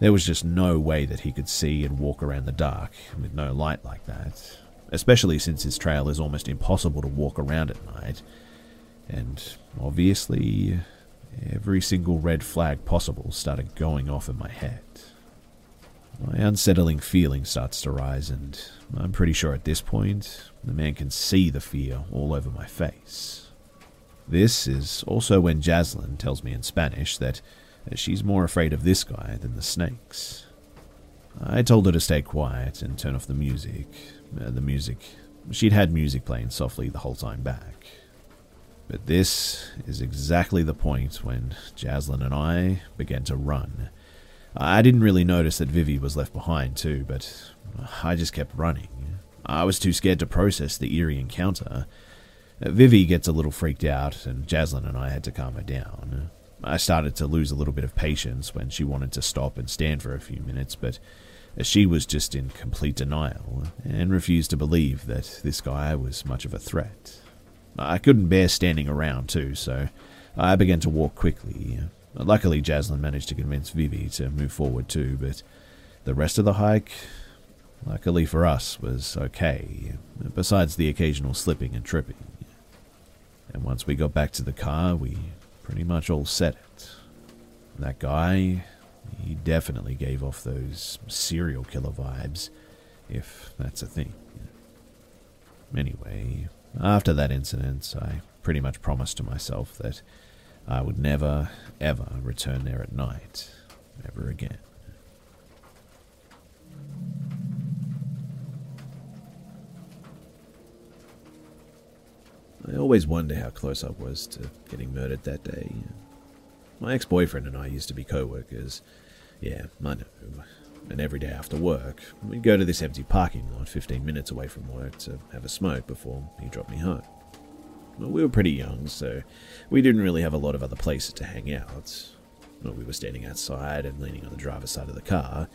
there was just no way that he could see and walk around the dark with no light like that especially since this trail is almost impossible to walk around at night. And obviously, every single red flag possible started going off in my head. My unsettling feeling starts to rise, and I'm pretty sure at this point, the man can see the fear all over my face. This is also when Jaslyn tells me in Spanish that she's more afraid of this guy than the snakes. I told her to stay quiet and turn off the music, uh, the music. She'd had music playing softly the whole time back. But this is exactly the point when Jaslyn and I began to run. I didn't really notice that Vivi was left behind, too, but I just kept running. I was too scared to process the eerie encounter. Vivi gets a little freaked out, and Jaslyn and I had to calm her down. I started to lose a little bit of patience when she wanted to stop and stand for a few minutes, but she was just in complete denial and refused to believe that this guy was much of a threat. I couldn't bear standing around, too, so I began to walk quickly. Luckily, Jaslyn managed to convince Vivi to move forward, too, but the rest of the hike, luckily for us, was okay, besides the occasional slipping and tripping. And once we got back to the car, we pretty much all said it. That guy he definitely gave off those serial killer vibes, if that's a thing. Anyway, after that incident, I pretty much promised to myself that I would never, ever return there at night, ever again. I always wonder how close I was to getting murdered that day. My ex boyfriend and I used to be co workers. Yeah, I know. And every day after work, we'd go to this empty parking lot 15 minutes away from work to have a smoke before he dropped me home. Well, we were pretty young, so we didn't really have a lot of other places to hang out. Well, we were standing outside and leaning on the driver's side of the car.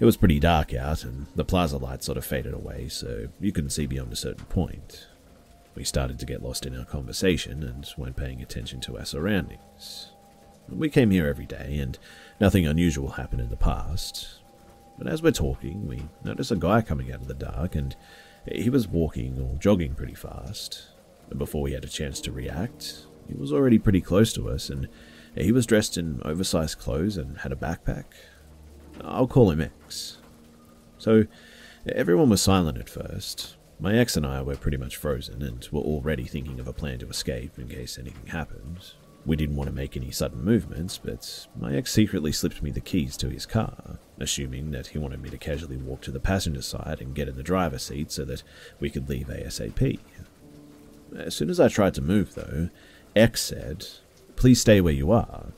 It was pretty dark out, and the plaza lights sort of faded away, so you couldn't see beyond a certain point. We started to get lost in our conversation and weren't paying attention to our surroundings. We came here every day, and nothing unusual happened in the past. But as we're talking, we notice a guy coming out of the dark, and he was walking or jogging pretty fast. And before we had a chance to react, he was already pretty close to us, and he was dressed in oversized clothes and had a backpack. I'll call him X. So, everyone was silent at first. My ex and I were pretty much frozen and were already thinking of a plan to escape in case anything happened. We didn't want to make any sudden movements, but my ex secretly slipped me the keys to his car, assuming that he wanted me to casually walk to the passenger side and get in the driver's seat so that we could leave ASAP. As soon as I tried to move, though, X said, Please stay where you are.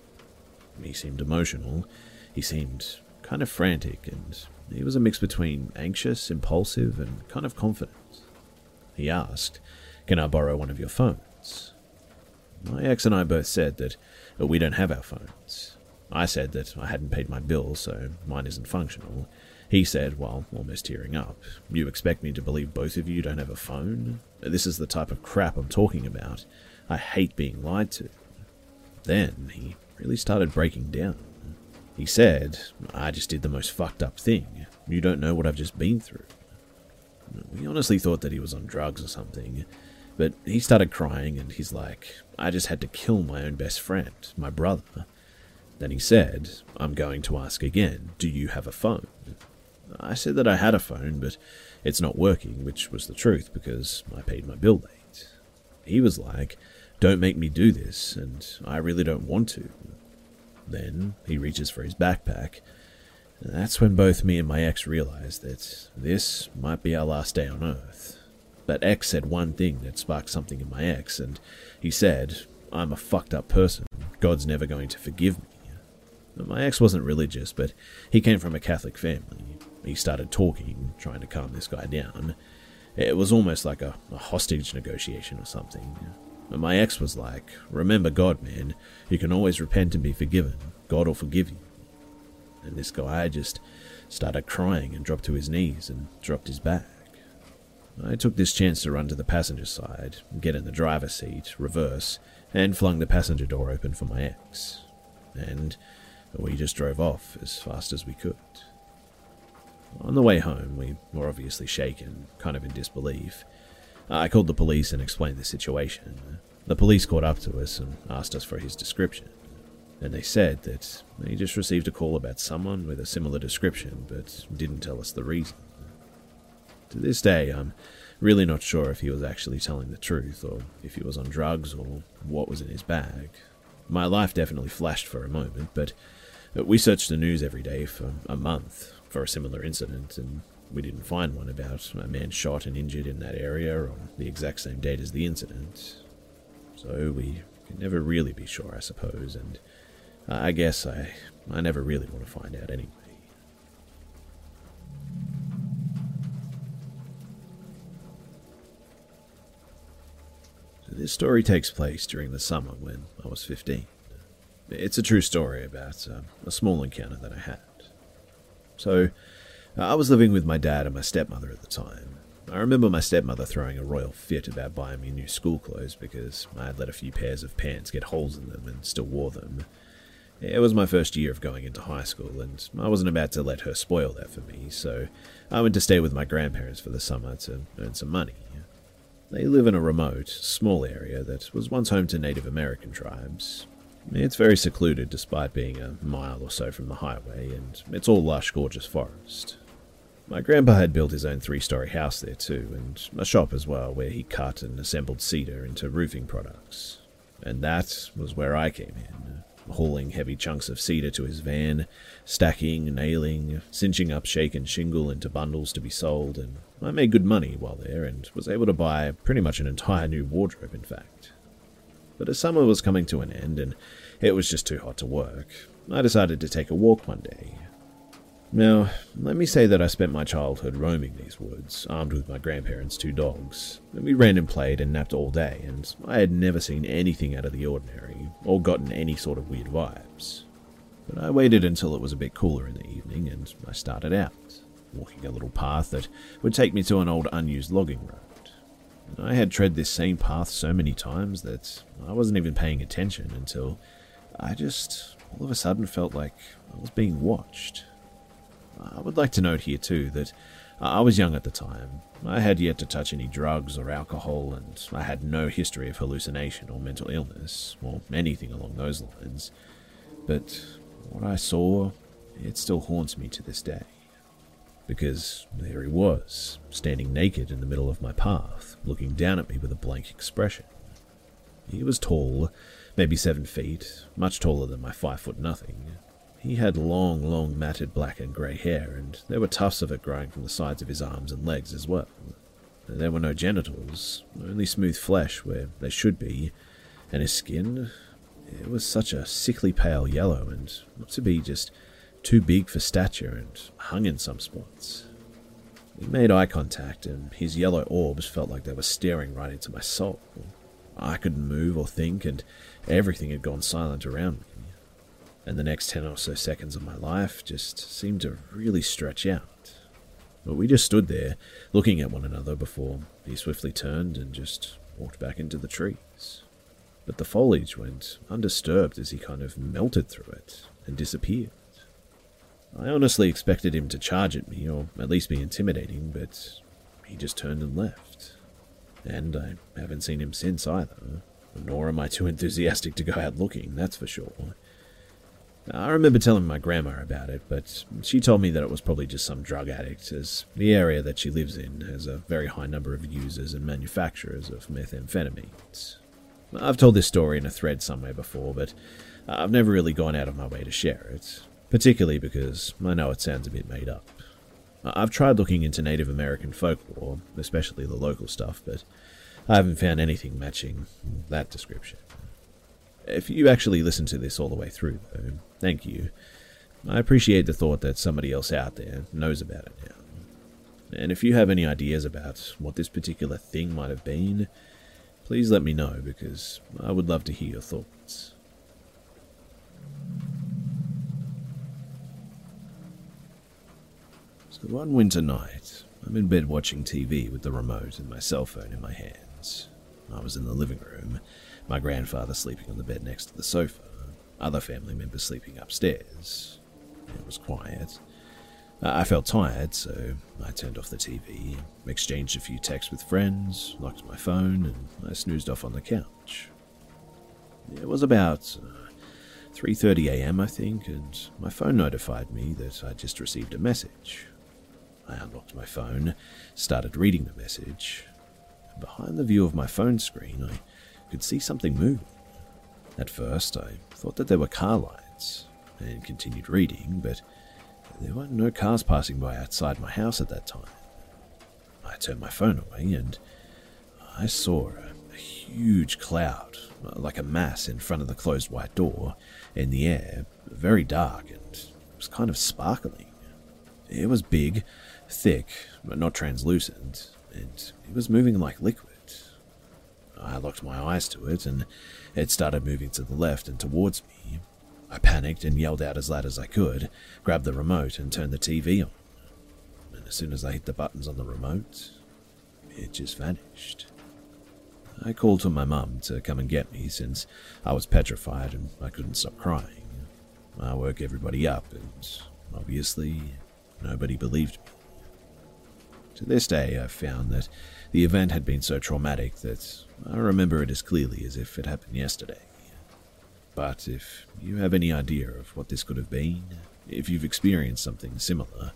He seemed emotional. He seemed kind of frantic, and he was a mix between anxious, impulsive, and kind of confident. He asked, Can I borrow one of your phones? My ex and I both said that we don't have our phones. I said that I hadn't paid my bill, so mine isn't functional. He said, while almost tearing up, You expect me to believe both of you don't have a phone? This is the type of crap I'm talking about. I hate being lied to. Then he really started breaking down. He said, I just did the most fucked up thing. You don't know what I've just been through. We honestly thought that he was on drugs or something, but he started crying and he's like, I just had to kill my own best friend, my brother. Then he said, I'm going to ask again, do you have a phone? I said that I had a phone, but it's not working, which was the truth because I paid my bill late. He was like, Don't make me do this, and I really don't want to. Then he reaches for his backpack. That's when both me and my ex realized that this might be our last day on Earth. But X said one thing that sparked something in my ex, and he said, I'm a fucked up person. God's never going to forgive me. My ex wasn't religious, but he came from a Catholic family. He started talking, trying to calm this guy down. It was almost like a, a hostage negotiation or something. And my ex was like, Remember God, man. You can always repent and be forgiven. God will forgive you. And this guy just started crying and dropped to his knees and dropped his bag. I took this chance to run to the passenger side, get in the driver's seat, reverse, and flung the passenger door open for my ex. And we just drove off as fast as we could. On the way home, we were obviously shaken, kind of in disbelief. I called the police and explained the situation. The police caught up to us and asked us for his description. And they said that they just received a call about someone with a similar description, but didn't tell us the reason. To this day, I'm really not sure if he was actually telling the truth, or if he was on drugs, or what was in his bag. My life definitely flashed for a moment, but we searched the news every day for a month for a similar incident, and we didn't find one about a man shot and injured in that area on the exact same date as the incident. So we can never really be sure, I suppose, and I guess I, I never really want to find out anyway. This story takes place during the summer when I was 15. It's a true story about uh, a small encounter that I had. So, I was living with my dad and my stepmother at the time. I remember my stepmother throwing a royal fit about buying me new school clothes because I had let a few pairs of pants get holes in them and still wore them. It was my first year of going into high school, and I wasn't about to let her spoil that for me, so I went to stay with my grandparents for the summer to earn some money. They live in a remote, small area that was once home to Native American tribes. It's very secluded despite being a mile or so from the highway, and it's all lush, gorgeous forest. My grandpa had built his own three story house there too, and a shop as well, where he cut and assembled cedar into roofing products. And that was where I came in, hauling heavy chunks of cedar to his van, stacking, nailing, cinching up shaken shingle into bundles to be sold, and I made good money while there and was able to buy pretty much an entire new wardrobe, in fact. But as summer was coming to an end and it was just too hot to work, I decided to take a walk one day. Now, let me say that I spent my childhood roaming these woods, armed with my grandparents' two dogs. We ran and played and napped all day, and I had never seen anything out of the ordinary, or gotten any sort of weird vibes. But I waited until it was a bit cooler in the evening and I started out, walking a little path that would take me to an old unused logging road. And I had tread this same path so many times that I wasn't even paying attention until I just all of a sudden felt like I was being watched. I would like to note here too that I was young at the time. I had yet to touch any drugs or alcohol, and I had no history of hallucination or mental illness, or anything along those lines. But what I saw, it still haunts me to this day. Because there he was, standing naked in the middle of my path, looking down at me with a blank expression. He was tall, maybe seven feet, much taller than my five foot nothing. He had long, long matted black and grey hair, and there were tufts of it growing from the sides of his arms and legs as well. There were no genitals, only smooth flesh where they should be, and his skin, it was such a sickly pale yellow and to be just too big for stature and hung in some spots. We made eye contact, and his yellow orbs felt like they were staring right into my soul. I couldn't move or think, and everything had gone silent around me. And the next ten or so seconds of my life just seemed to really stretch out. But we just stood there, looking at one another before he swiftly turned and just walked back into the trees. But the foliage went undisturbed as he kind of melted through it and disappeared. I honestly expected him to charge at me, or at least be intimidating, but he just turned and left. And I haven't seen him since either, nor am I too enthusiastic to go out looking, that's for sure. I remember telling my grandma about it, but she told me that it was probably just some drug addict, as the area that she lives in has a very high number of users and manufacturers of methamphetamines. I've told this story in a thread somewhere before, but I've never really gone out of my way to share it, particularly because I know it sounds a bit made up. I've tried looking into Native American folklore, especially the local stuff, but I haven't found anything matching that description. If you actually listen to this all the way through, though, thank you. I appreciate the thought that somebody else out there knows about it now. And if you have any ideas about what this particular thing might have been, please let me know because I would love to hear your thoughts. So one winter night, I'm in bed watching TV with the remote and my cell phone in my hands. I was in the living room, my grandfather sleeping on the bed next to the sofa, other family members sleeping upstairs. It was quiet. I felt tired, so I turned off the TV, exchanged a few texts with friends, locked my phone, and I snoozed off on the couch. It was about uh, 3:30 a.m., I think, and my phone notified me that I'd just received a message. I unlocked my phone, started reading the message. Behind the view of my phone screen, I could see something moving. At first, I thought that there were car lights and continued reading, but there were no cars passing by outside my house at that time. I turned my phone away and I saw a, a huge cloud, uh, like a mass in front of the closed white door, in the air, very dark, and it was kind of sparkling. It was big, thick, but not translucent, and it was moving like liquid. I locked my eyes to it, and it started moving to the left and towards me. I panicked and yelled out as loud as I could, grabbed the remote, and turned the TV on. And as soon as I hit the buttons on the remote, it just vanished. I called to my mum to come and get me since I was petrified and I couldn't stop crying. I woke everybody up, and obviously, nobody believed me. To this day, I've found that the event had been so traumatic that I remember it as clearly as if it happened yesterday. But if you have any idea of what this could have been, if you've experienced something similar,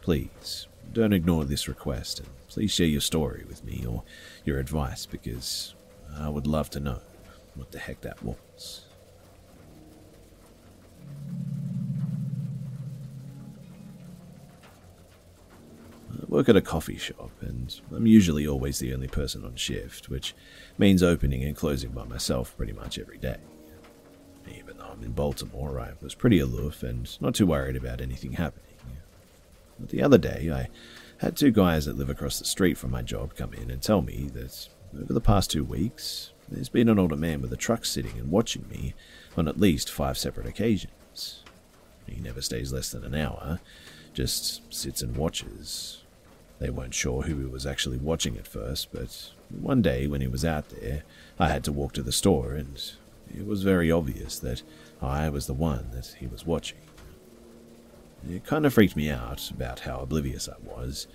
please don't ignore this request and please share your story with me or your advice because I would love to know what the heck that was. I work at a coffee shop, and I'm usually always the only person on shift, which means opening and closing by myself pretty much every day. Even though I'm in Baltimore, I was pretty aloof and not too worried about anything happening. But the other day, I had two guys that live across the street from my job come in and tell me that over the past two weeks, there's been an older man with a truck sitting and watching me on at least five separate occasions. He never stays less than an hour, just sits and watches. They weren't sure who he was actually watching at first, but one day when he was out there, I had to walk to the store, and it was very obvious that I was the one that he was watching. It kind of freaked me out about how oblivious I was.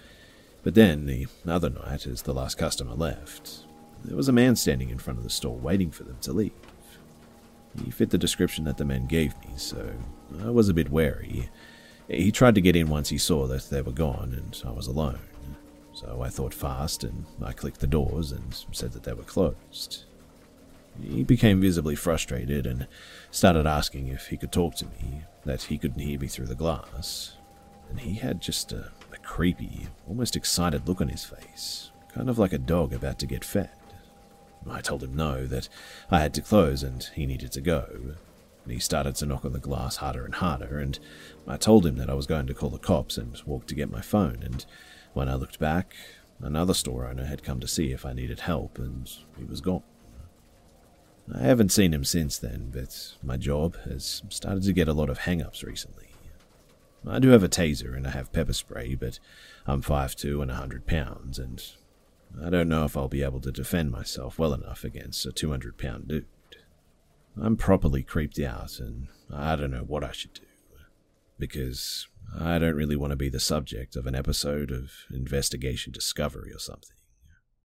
But then, the other night, as the last customer left, there was a man standing in front of the store waiting for them to leave. He fit the description that the men gave me, so I was a bit wary. He tried to get in once he saw that they were gone and I was alone. So I thought fast and I clicked the doors and said that they were closed. He became visibly frustrated and started asking if he could talk to me, that he couldn't hear me through the glass. And he had just a, a creepy, almost excited look on his face, kind of like a dog about to get fed. I told him no, that I had to close and he needed to go. And He started to knock on the glass harder and harder, and I told him that I was going to call the cops and walk to get my phone. And when I looked back, another store owner had come to see if I needed help, and he was gone. I haven't seen him since then, but my job has started to get a lot of hang ups recently. I do have a taser and I have pepper spray, but I'm 5'2 and 100 pounds, and I don't know if I'll be able to defend myself well enough against a 200 pound dude. I'm properly creeped out, and I don't know what I should do. Because I don't really want to be the subject of an episode of Investigation Discovery or something.